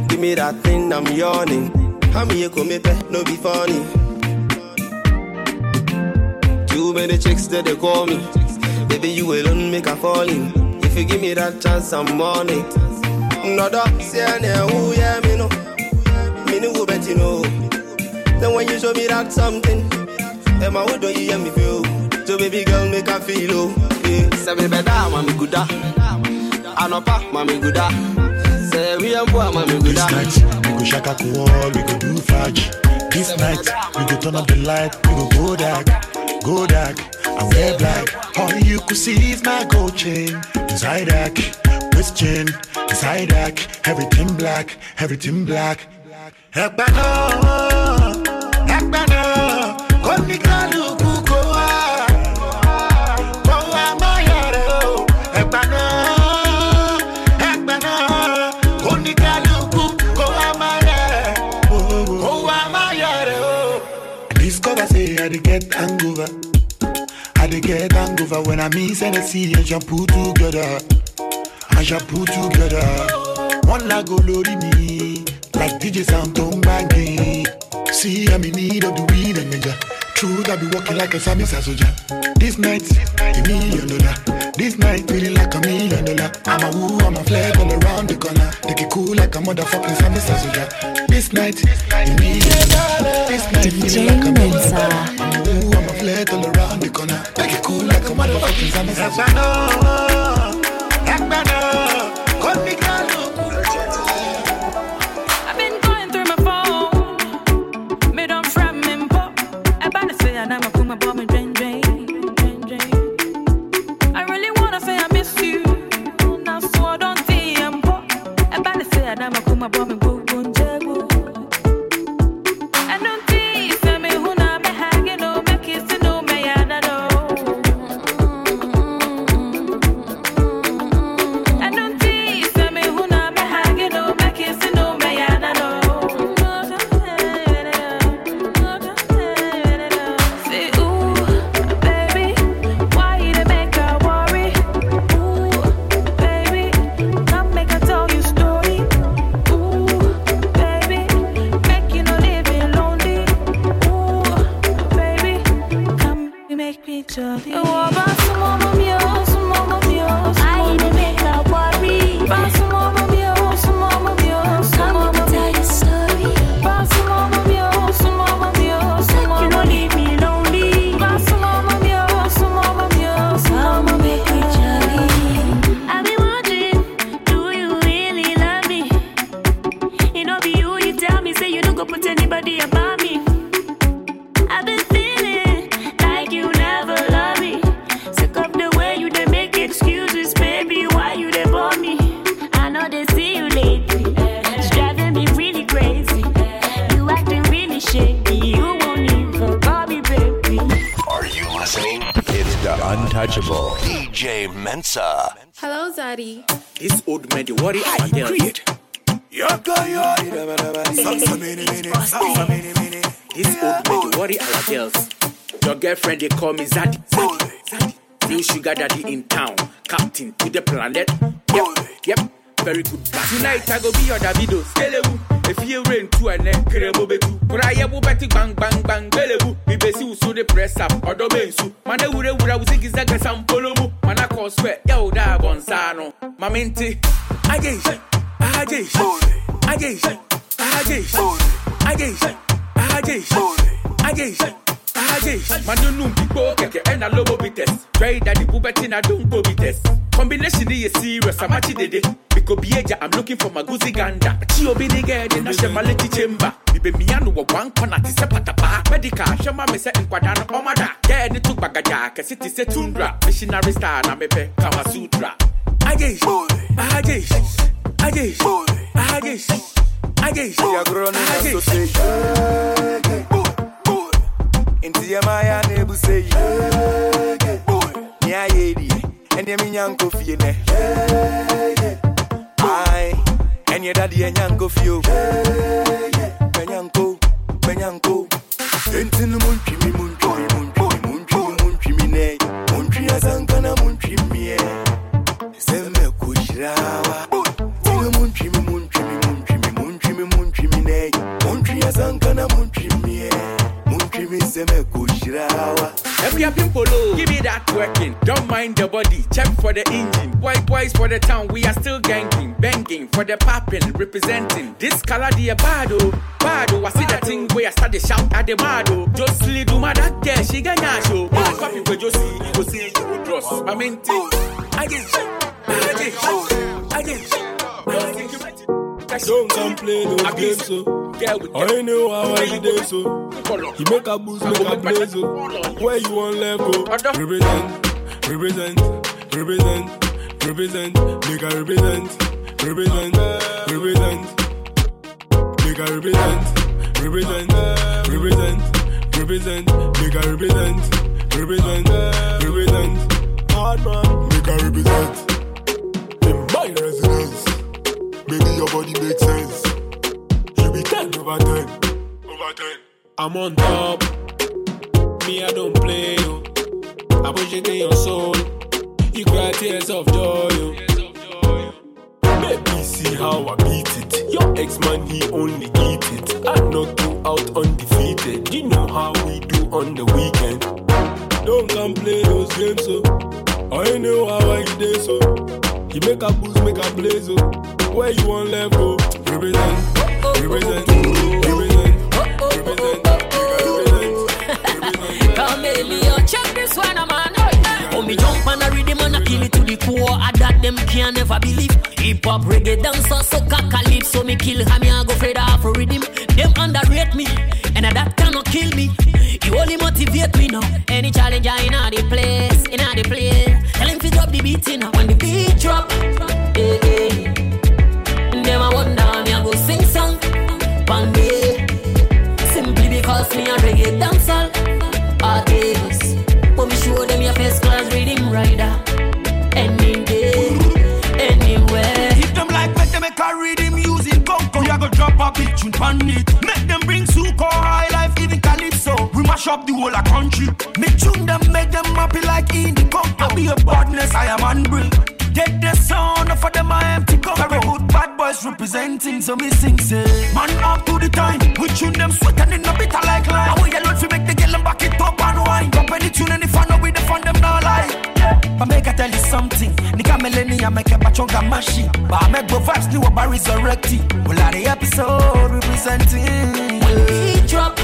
Give me that thing, I'm yawning. How me you come me no be funny. Too many chicks that they call me. Baby, you alone make a falling. If you give me that chance, I'm on. No dog, say who yeah me no. Me no bet you know. Then when you show me that something, Emma, what do you hear me feel? So baby girl, make a feel oh. Yeah, say me better, mami gooda. Ah. Anopa, ah, mami gooda. Ah. Say we am boy, mami This ah. night, we go shaka cool, we go do fudge. This night, we go turn up the light, we go go dark, go dark, and wear black. All you could see is my gold chain, that, wrist chain, that, everything black, everything black. Ekpano, ekpano, I dey get hangover. I dey get hangover when I miss Hennessy and shampoo together. And shampoo together. One lag go lórí mi, like DJ Sam ń gbàgbé. See I'm in need of the weed and ninja. True that be walking like a Sammy soldier. This night, a million dollar. This night, feeling like a million dollar. I'm a woo, I'm a flag all around the corner. Take it cool like a motherfucking Sammy soldier. This night, a million dollar. This night, feeling like a million dollar. I'm a woo, I'm a flag all around the corner. Take it cool like a motherfucking Sammy soldier. Jolly. Oh, untouchable DJ Mensa. Hello, Zaddy. This old man, the worry I create. This old man, the worry our girls. Your girlfriend, they call me Zaddy. Zaddy. Zaddy. New sugar daddy in town. Captain to the planet. Yep. Yep. Very good. Tonight I go be your Davido. Skelewu. If you rain to a neck, Kerebo Betu. Kuraya wo beti bang bang bang. Belewu. Mi besi uso de press up. Odo bensu. Mane wure wura wuzi gizaga sampolomu. Mana call sweat. Yo, da sano. Mamenti. Agesh. Agesh. Agesh. Agesh. Agesh. Agesh. Agesh. Agesh. Manunum people keke and a lobo bites. Try that the puberty na don't go bites. Combination is serious, I'm actually did it. Eh. Because Bieja, I'm looking for my Guzi Ganda. Chio be the girl, the national maleti chamber. Bibe Miano, one corner, oh, this a patapa. Medical, Shama, Mesa, and Quadano, Omada. Yeah, the two bagaja, Cassity, Setundra. Missionary star, Namepe, Kamasutra. Ajesh, Ajesh, Ajesh, Ajesh, Ajesh. We are grown in association. Into your Maya, Nebu say, Yeah, aye yeah enye mi nyanko fie ne ai enye dadi enye nyanko fie menyanko menyanko entin mun twimi mun twimi mun twimi mun twimi mun twimi ne mun twimi azankana mun twimi e semme kujirawa tinu mun twimi mun twimi mun twimi mun twimi mun twimi ne mun twimi azankana mun twimi e mun twimi semme kujirawa Every pimpolo, give me that working. Don't mind the body, check for the engine. White boys for the town, we are still ganking, banging for the popping, representing. This color the bado, bado. I see that thing where I start to shout at the bado. Just lead do my that girl, she gonna show. Yeah, copy you see, you go see, you go trust. I mean, I get, I get, I get. Don't come play those games, so. I know how I do so. You make a boost, make a blaze, so. Where you want left go? Represent, represent, represent, represent, make a represent, represent, represent, make a represent, represent, represent, represent, make a represent, represent, represent, hard man, make a represent. In my residence, baby your body makes sense. You be 10 over 10. Over 10. I'm on top. Me, I don't play, yo. I push it in your soul. You cry tears of joy, yo. Baby, see how I beat it. Your ex man, he only eat it. I knock you out undefeated. You know how we do on the weekend. Don't come play those games, so. I know how I do so. You make a boost, make a blaze, so. Where you want left go? Represent, represent, check this one, man. Oh, me jump on a rhythm and I kill it to the core. I that them can never believe. Hip hop, reggae, dancer, soca, calypso. Me kill ham, I go afraid of a rhythm. Them underrate me, and that cannot kill me. You only motivate me now. Any challenge I in the place, in the place. Tell him to drop the beat in when the beat drop. Yeah, reggae dancehall artist. But me show them your first class reading rider. Any day, anywhere. If them like make them make a rhythm using Conco, you go drop a beat tune pan it. Make them bring Suko, high life, even Calypso. We mash up the whole of country. Me tune them, make them happy like in the Conco. Be a badness, I am unbring. Get the sound for them, I empty cup. Very good bad boys representing, so me sing say. Man up to the time, we tune them sweating in a bitter like lime. I want your load to make the girl them back it up and wine. Drop any tune and if I know we the fun them not lie. But make I tell you something. Nika millennium make a bachonga mashi. But I make go vibes new about resurrecting. Well, are the episode representing. When the drop,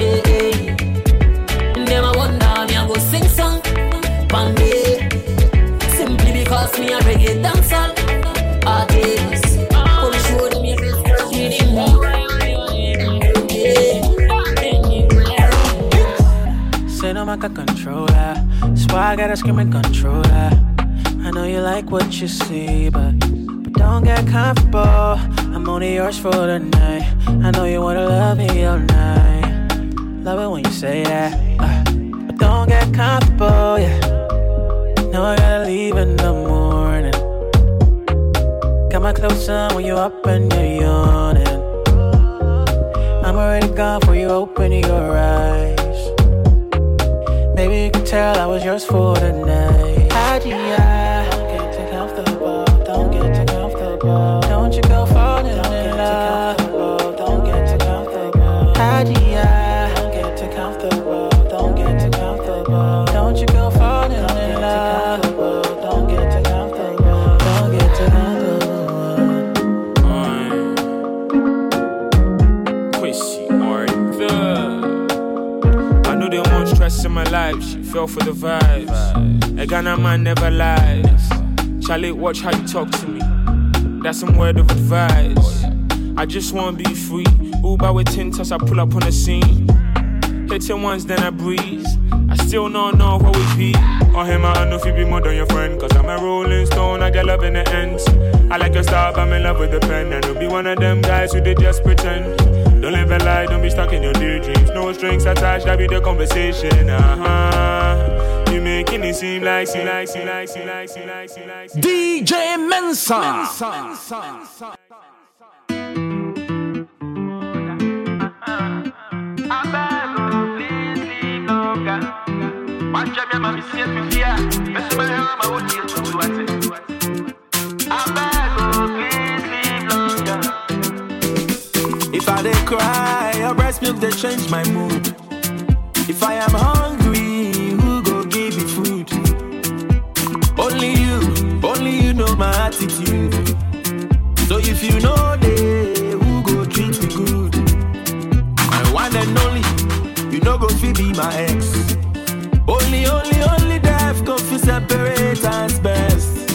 eh, eh. Them wonder me I go sing song, one reggae dancehall. Say no man can control that. That's I gotta scream and control that. I know you like what you see, but but don't get comfortable. I'm only yours for the night. I know you wanna love me all night. Love it when you say that. uh, but don't get comfortable, yeah. Know I gotta leave in the morning. Clothes on when you up and you're yawning. I'm already gone before you open your eyes. Maybe you can tell I was yours for the night. How'd you Don't get too comfortable. Don't get too comfortable. Don't you go fell for the vibes. A Ghana man never lies. Charlie, watch how you talk to me. That's some word of advice. I just wanna be free. Uber with tintas, I pull up on the scene. Hitting once, then I breeze. I still don't know what we be. Oh, him, I know if you be more than your friend. Cause I'm a rolling stone, I get love in the ends. I like your style, I'm in love with the pen. And don't be one of them guys who they just pretend. Don't live a lie, don't be stuck in your daydreams. No strings attached, that be the conversation. Uh huh. You making it seem like, seem like, seem like, seem like, seem like, seem like. DJ Mensa. If I dey cry, your breast milk they change my mood. If I am hungry, my attitude. So if you know they, who go treat me good? My one and only, you know go fit be my ex. Only, only, only death go fit separate us best.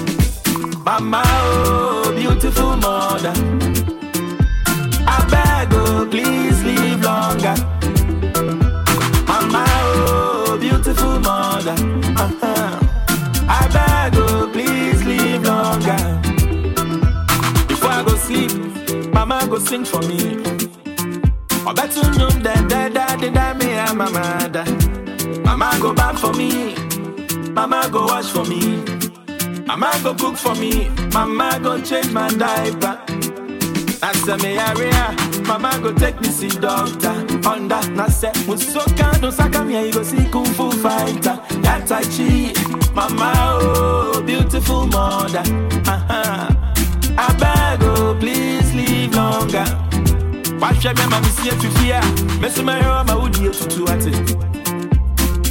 Mama, oh, beautiful mother. Go sing for me. I bet you know that that that that me and my mother. Mama go back for me. Mama go wash for me. Mama go cook for me. Mama go change my diaper. Asa me area, mama go take me see doctor. Under na se musoka no saka me go see kung fu fighter. That I chi, mama oh beautiful mother. Uh-huh. I beg oh please live longer. Watch me mama see if you fear. Mess my hair my would you to at it.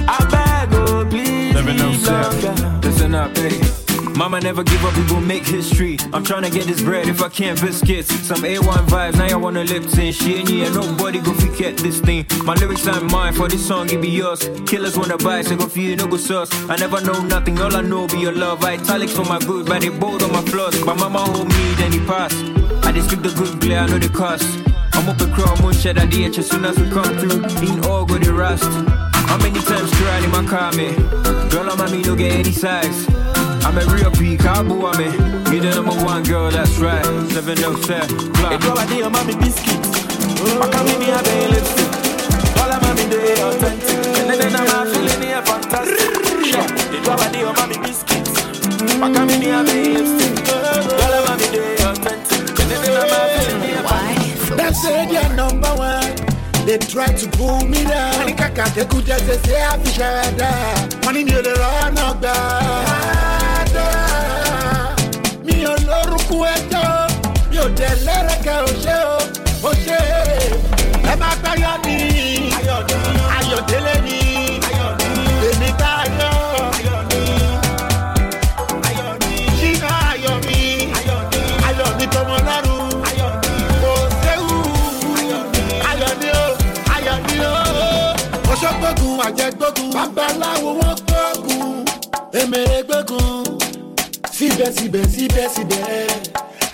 I beg oh please live longer. Listen up, hey. Mama never give up, we gon' make history. I'm tryna get this bread if I can't biscuits. Some A1 vibes, now y'all wanna lip sync. She ain't here, nobody go forget this thing. My lyrics aren't mine, for this song it be yours. Killers wanna buy, so go you, no go sus. I never know nothing, all I know be your love. Italics for my good, but they bold on my flaws. My mama hold me, then he pass. I just speak the good glare, I know the cost. I'm up a crow, I'm shed at the edge as soon as we come through. In all go the rust. How many times cried in my car, me? Girl, I'm no get any size. I'm a real peak, I boo me. You the number one girl, that's right. 707, If you are the mommy biscuits, I come in here bay lipstick. All I'm mommy they authentic, and then I'm feeling here fantastic. Yeah, if you are the mommy biscuits, I come in here bay lipstick. All I'm mommy they authentic, and then I'm feeling here fantastic. They say they're number one. They try to pull me down. Money kaka they could just say I fish out Money near the run up Mi ò lórúkú ẹjọ́, mi ò dẹ̀ lẹ́rẹ̀kẹ́ òṣè o, òṣè. Ẹ máa gbáyọ̀ ní Ayọ̀délé ní Èmi táyọ̀. Ṣínà ayọ̀ mi, ayọ̀ mi tọmọ lọ́rùn. Kò séwu, ayọ̀ ni o, ayọ̀ ni o. Oṣó gbógun, àjẹ gbógun, babaláwo wọ́n gbógun, èmèrè gbógun. Síbẹ̀síbẹ̀ síbẹ̀síbẹ̀,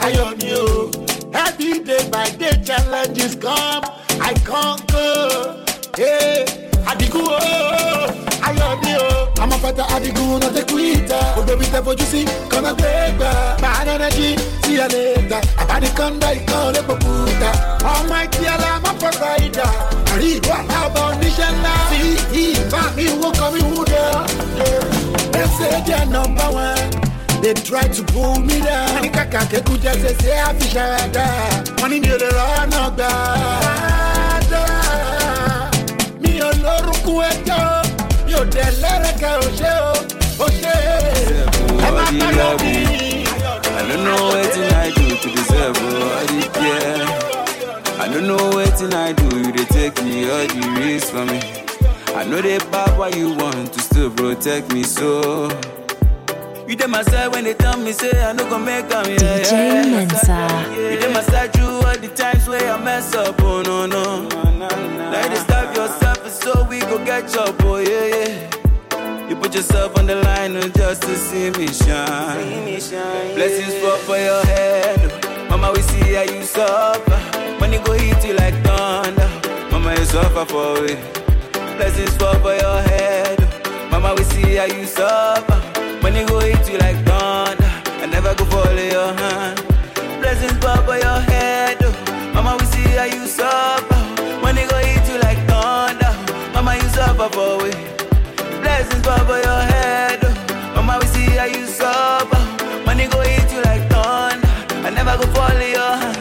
ayọ̀ ni o. Every day by day challenges come, I conquer. Hey, Adigun o, ayọ̀ ni o. Àmọ́ pátá Adigun náà ti kú ìta. Ibi tẹ fojú sí, kọ́nà gbé gbà. Bad energy, see you later. Àbádìkọ́ndà ìkan lè pòkúta. Ọmọ ìtì alámọ̀ fọ́sà ìdá. Àrí ìwà àbọ̀ oníṣẹ́ ńlá. Sí ìfà mi wó kọ́ mi wú dẹ́. Say they're number one. They try to pull me down. Kaka keku just say say I fish ada. Money mi ò lè rọ́nà gbà. Mi ò lórúkú ẹjọ́, mi ò dẹ̀ lẹ́rẹ̀kẹ́ òṣè o, òṣè. Ẹ má Body love mi. me. I don't know what I do to deserve body, yeah. I don't know what I do, you they take me all the risks for me. I know they bad why you want to still protect me so. You dey my side when they tell me say I no gon make am yeah. DJ yeah. Mensa. You dey my side through all the times where I mess up, oh no no. Dey starve yourself, so weak go get your boy, yeah, yeah. You put yourself on the line oh, just to see me shine. Blessings fall for your head. oh. Mama, we see how you suffer. Money go hit you like thunder. Mama, you suffer for it. Blessings fall for your head. oh. Mama, we see how you suffer. Money go hit you like thunder. I never go fall in your hand. Blessings fall for your head. oh. Mama, we see how you suffer. Money go hit you like thunder. Mama, you suffer for it. Blessings fall for your head. oh. Mama, we see how you suffer. Money go hit you like thunder. I never go fall in your hand.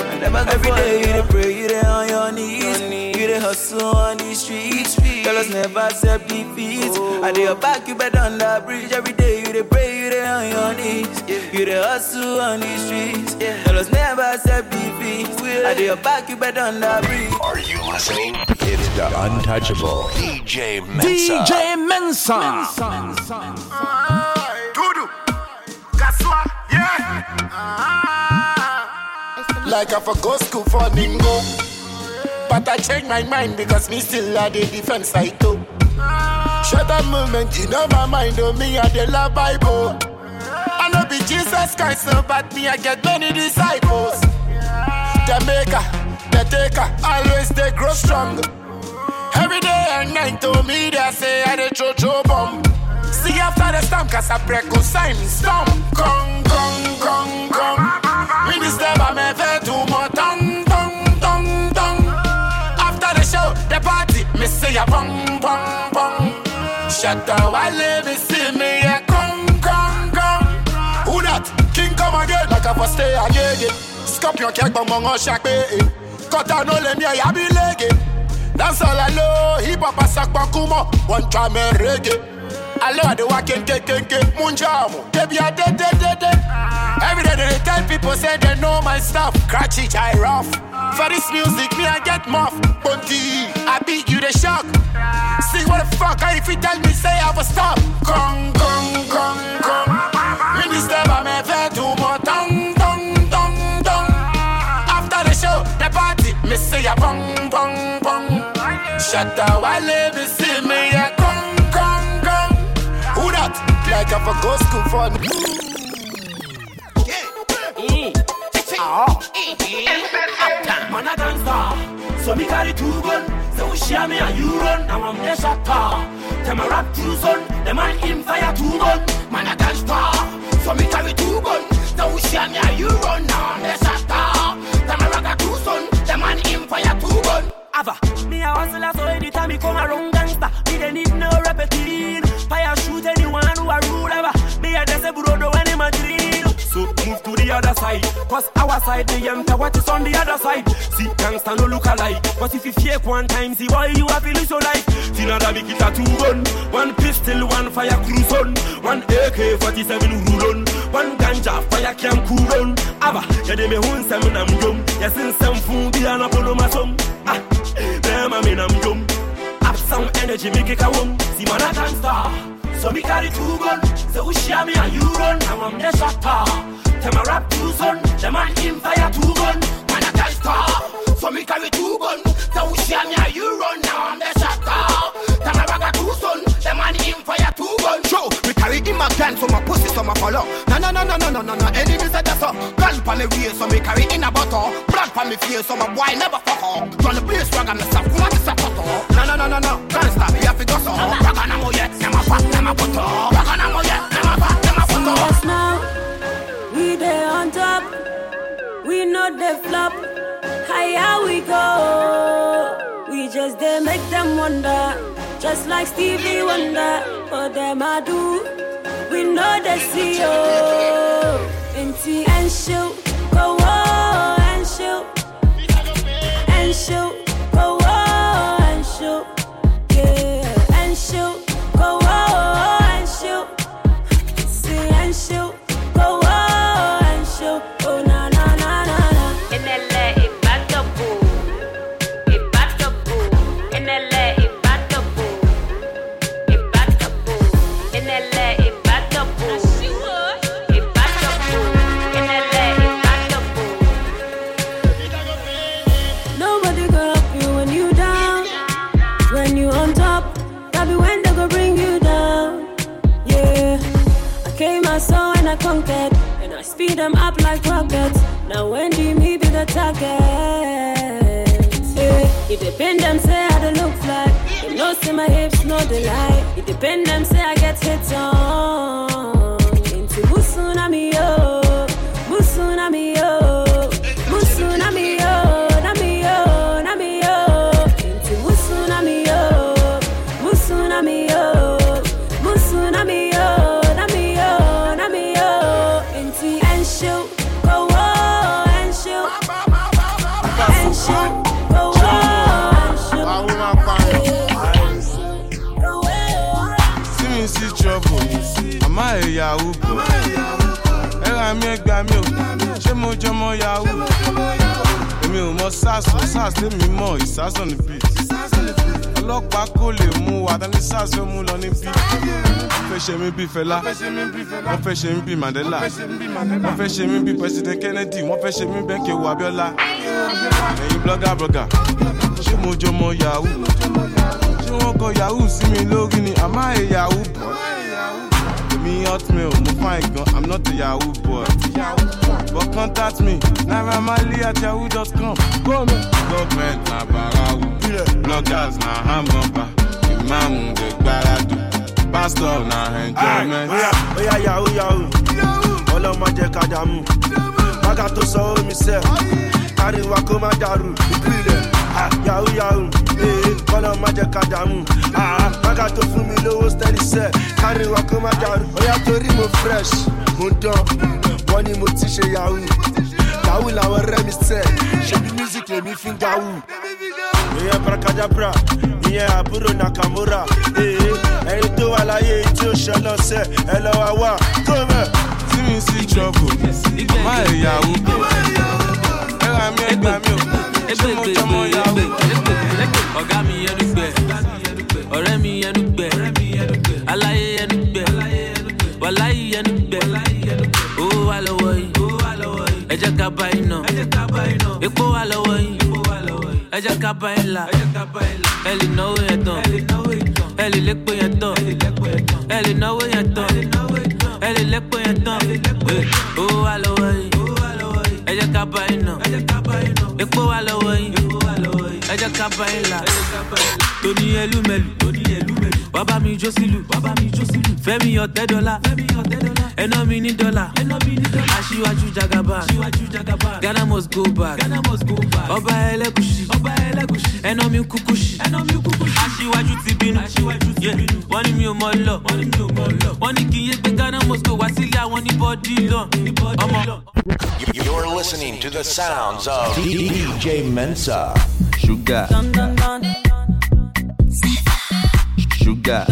I never go Every day you pray, you dey on your knees. You dey hustle on the streets. Tell us never accept defeat. Oh. I dey your back, you better on the bridge. Every day you dey pray, you dey on your knees. You dey hustle on the streets. Tell us never accept defeat. I dey your back, you better on the bridge. Are you listening? It's the untouchable DJ Mensa. DJ Mensa. Tudo. Kaswa. Yeah. Like I for go school for Ningo. But I change my mind because me still at the defense side too. Shut up moment, you know my mind on me and the love Bible. I know be Jesus Christ, no, but me I get many disciples. Maker, the taker, always they grow strong. Every day and night to me they say I the jojo bomb. See after the storm, cause I break sign storm. Gong, gong, gong, gong. Minister, a bong, bong, bong. Shut up, I let me see me a gong, gong, gong. Who that? King come again, like I for stay again. Scorpion cake, bong, bong, on chaque pays. Quand on a le mien, y'a bi légué. Dans all know, hip hop a sac pa one time and reggae. I love the walking ke ke ke munjamu. Baby a de de de de. Every day they tell people say they know my stuff. Cratchy I rough. For this music, me I get muff. Bunty, I beat you the shock. See what the fuck? I if you tell me say I will stop. Gong gong gong gong. Minister, I'm a vet to more tongue tongue tongue tongue. After the show, the party, me say a bong bong bong. Shut I me me Like I for go school for Man a dancer, so me carry two gun. So we share me and you run. Now I'm the shatter. Tell me rap two son, the man in fire two gun. Man a dancer, so me carry two gun. So we share me and you run. Now I'm the shatter. Tell me rock a two son, the man in fire two gun. Ava, me a hustler, so anytime me come around gangster, me they need no repeating. Fire other side, cause our side the empty what is on the other side. See gangster no look alike, but if you fake one time, see why you have to lose your life. See now that make it a two gun, one pistol, one fire cruise on, one AK-47 rule on, one ganja fire can cool on. Ava, ya de me hun sem nam yum, ya sin sem fun bi polo masom. Ah, them a me nam yum. Up some energy, make it a wum. See man a gangster. So me carry two gun, so we share me and you run. Now I'm the shatter. Tell my rap two son, the man in fire two gun. Man a gangster. So me carry two gun, so we share me and you run. Now I'm the two son, the man in fire two gun. Show me carry in my gun, so my pussy, so my follow. No, no, no, no, no, no, no, no. Enemies at the top. Gun pan the wheel, so me carry in a bottle. Blood pan me face, so my boy never fuck up. Run the place, rag and the stuff, cool the stuff, No, no, no, no, no. Can't stop, you have to go so. Rag and ammo, yeah. Nema fuck, nema photo. Rag and ammo, yeah. Nema fuck, nema photo. Yes, now we there on top. We know the flop. Higher we go. We just there make them wonder. Just like Stevie Wonder. For them I do. We know they see you. Inti and shoot. Go on and shoot. And shoot. Be when they go bring you down. Yeah. I came, I saw, and I conquered. And I speed them up like rockets. Now when do me be the target? Yeah. It depend them say how they look like. They know say my hips no lie. It depend them say I get hits on. Into Busunami yo, oh. Busunami yo, oh. Àmọ́ ẹ̀yà ugbò. Ẹ̀rọ mi ẹgbà mi ò, ṣé mo jọmọ yahoo? Èmi ò mọ sars o, sars mọ̀ ìsásọ̀ ní. Ọlọ́pàá kò lè mú wa, tani sars mú lọ ní. Wọ́n fẹ́ ṣe mí bí Fẹlá, wọ́n fẹ́ ṣe mí bí Mandela, wọ́n fẹ́ ṣe mí bí President Kennedy, wọ́n fẹ́ ṣe mí bẹ́ẹ̀ kí ewu Abiola. Ẹ̀yin blogger blogger, ṣé mo jọmọ yahoo? ṣé wọ́n kọ yahoo sí mi lórí ni àmọ́ ẹ̀ yahoo boy. Èmi hotmail mo fine gan i'm not a yahoo boy. but contact me naira marley at yahoo dot com. government na barawu bloggers na hamburger imaamu dey gbaradu pastor na enjoyment. Oya, oya, yahoo, yahoo. Ọlọ́mọ jẹ́ ká dààmú. Bága tó sọ omi sẹ́, káríwá kó má dàrú. Ìpìlẹ̀, ah, yahoo, yahoo. Ee, ọlọ́mọ jẹ́ ká dààmú. Ah, Bága tó fún mi lówó steady sẹ́, káríwá kó má dàrú. Oya torí mo fresh, mo dán. Wọ́n ní mo ti ṣe yahoo. Yahoo làwọn rẹ́ mi sẹ́, ṣebí music lèmi fi ń gawú. Ìyẹn Brakadabra, ìyẹn àbúrò Nakamura. Ee, ẹyin tó wà láyé tí ó ṣe lọ́sẹ̀, ẹ lọ́ wá wá. Tó bẹ̀. See me see trouble, àmọ́ ẹ̀ yahoo boy. ẹ̀rọ mi ẹgbà mi ò, ṣé jọmọ yahoo? ọ̀gá mi ẹnu aláyé ẹnu gbẹ wàláyé ẹnu gbẹ. Owó wà lọ́wọ́ yìí ẹ jẹ́ ká bá lépo yẹn tán ẹ lè náwó lépo yẹn tán. Owó ká bá ilà tóní ẹlúmẹlù wàá bá mi fẹ́mi mi ní ghana must go back ọba mi mi ò ghana must go lọ. You're listening to the sounds of DJ Mensa. Sugar, sugar.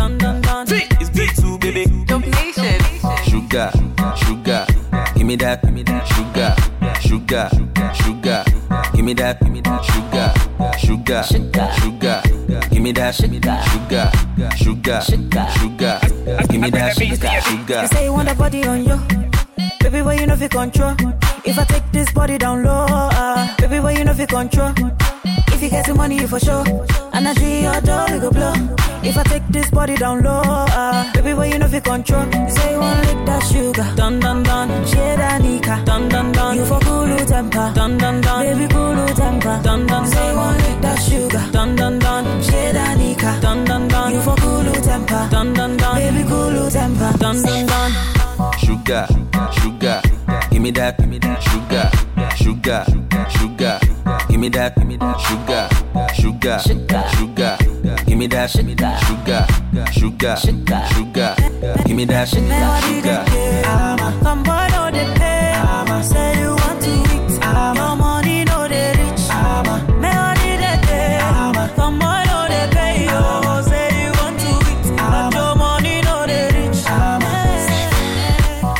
It's big two, baby. Domination. sugar, sugar. Give me that. Sugar, sugar, sugar. Give me that. Sugar, sugar, sugar. Give me that, give me that. Sugar, sugar, sugar. Give me that, sugar. You say you want a body on you. Baby, why you know fi control? If I take this body down low, uh, baby, why you know fi control? If you get the money, you for sure. And I see your door, we go blow. If I take this body down low, uh, baby, why you know fi control? You say you want lick that sugar, dun dun dun. Shade that nika, dun dun dun. You for cool temper, dun dun dun. Baby, cool temper, dun dun dun. Say you want lick that sugar, dun dun dun. Shade that nika, dun dun dun. You for cool temper, dun dun dun. Baby, cool temper, dun dun dun. Sugar, sugar. Give me that, give me that. Sugar, sugar, sugar. Give me that, give me that. Sugar, sugar, sugar. Give me that, give me that. Sugar, sugar, sugar. Give me that, give me that. Sugar. Come boy, no they pay. I say you want to eat. Your money no they reach. Me only they pay. Come boy, no they pay. Oh, say you want to eat. But your money no they reach.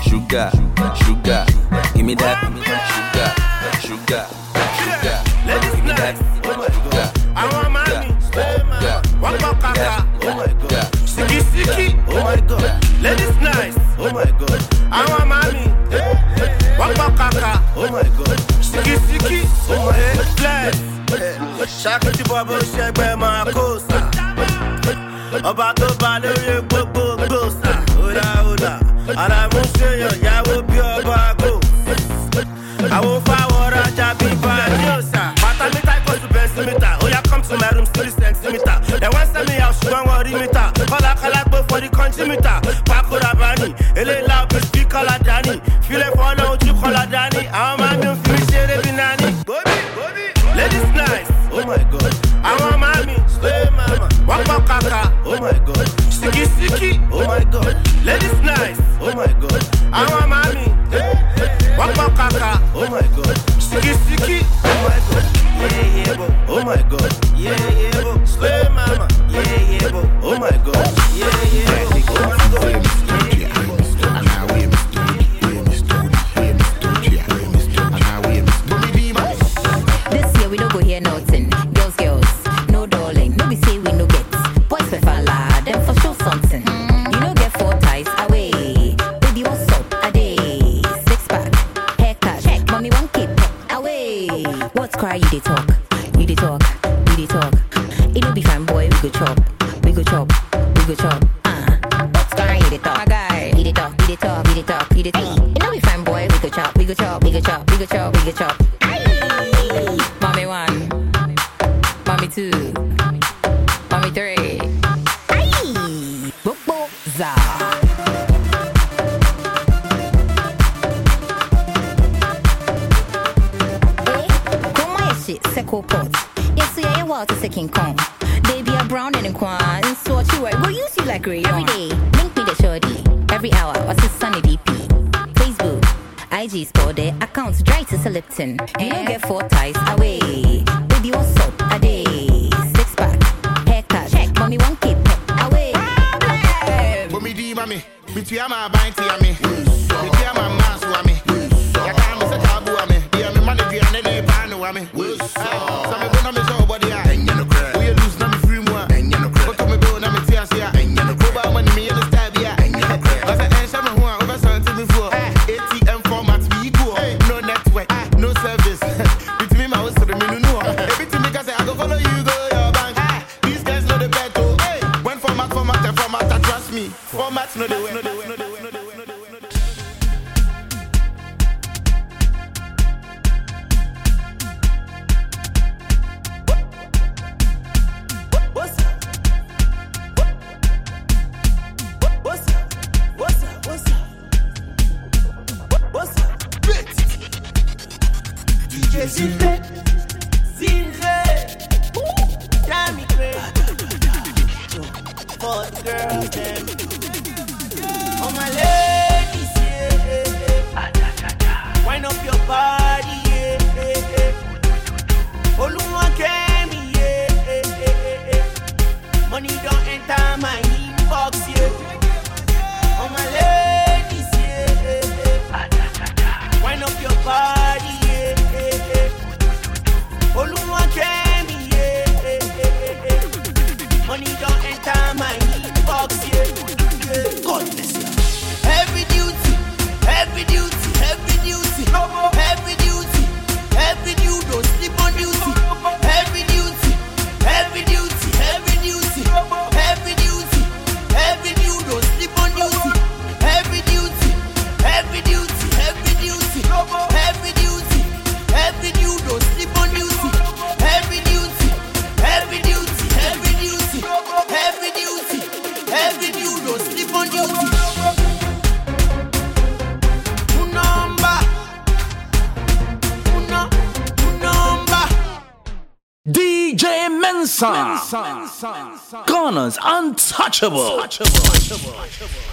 Sugar, sugar. Give me that, Bakakaka. Oh my god. Siki Siki. Oh my god. Ladies nice. Oh my god. Our mommy. Kaka, Oh my god. Siki Siki. Oh my god. Bless. Shakiti Baba Shagbe Makosa. About rí mi ta ọlá kálá gbé forí kọ́ńtì mi ta pákúra bá ní eléyìí Between my bind to me. Between my mass to me. You can't miss a taboo me. Be a me manager and then they ban to me. What's up? Untouchable.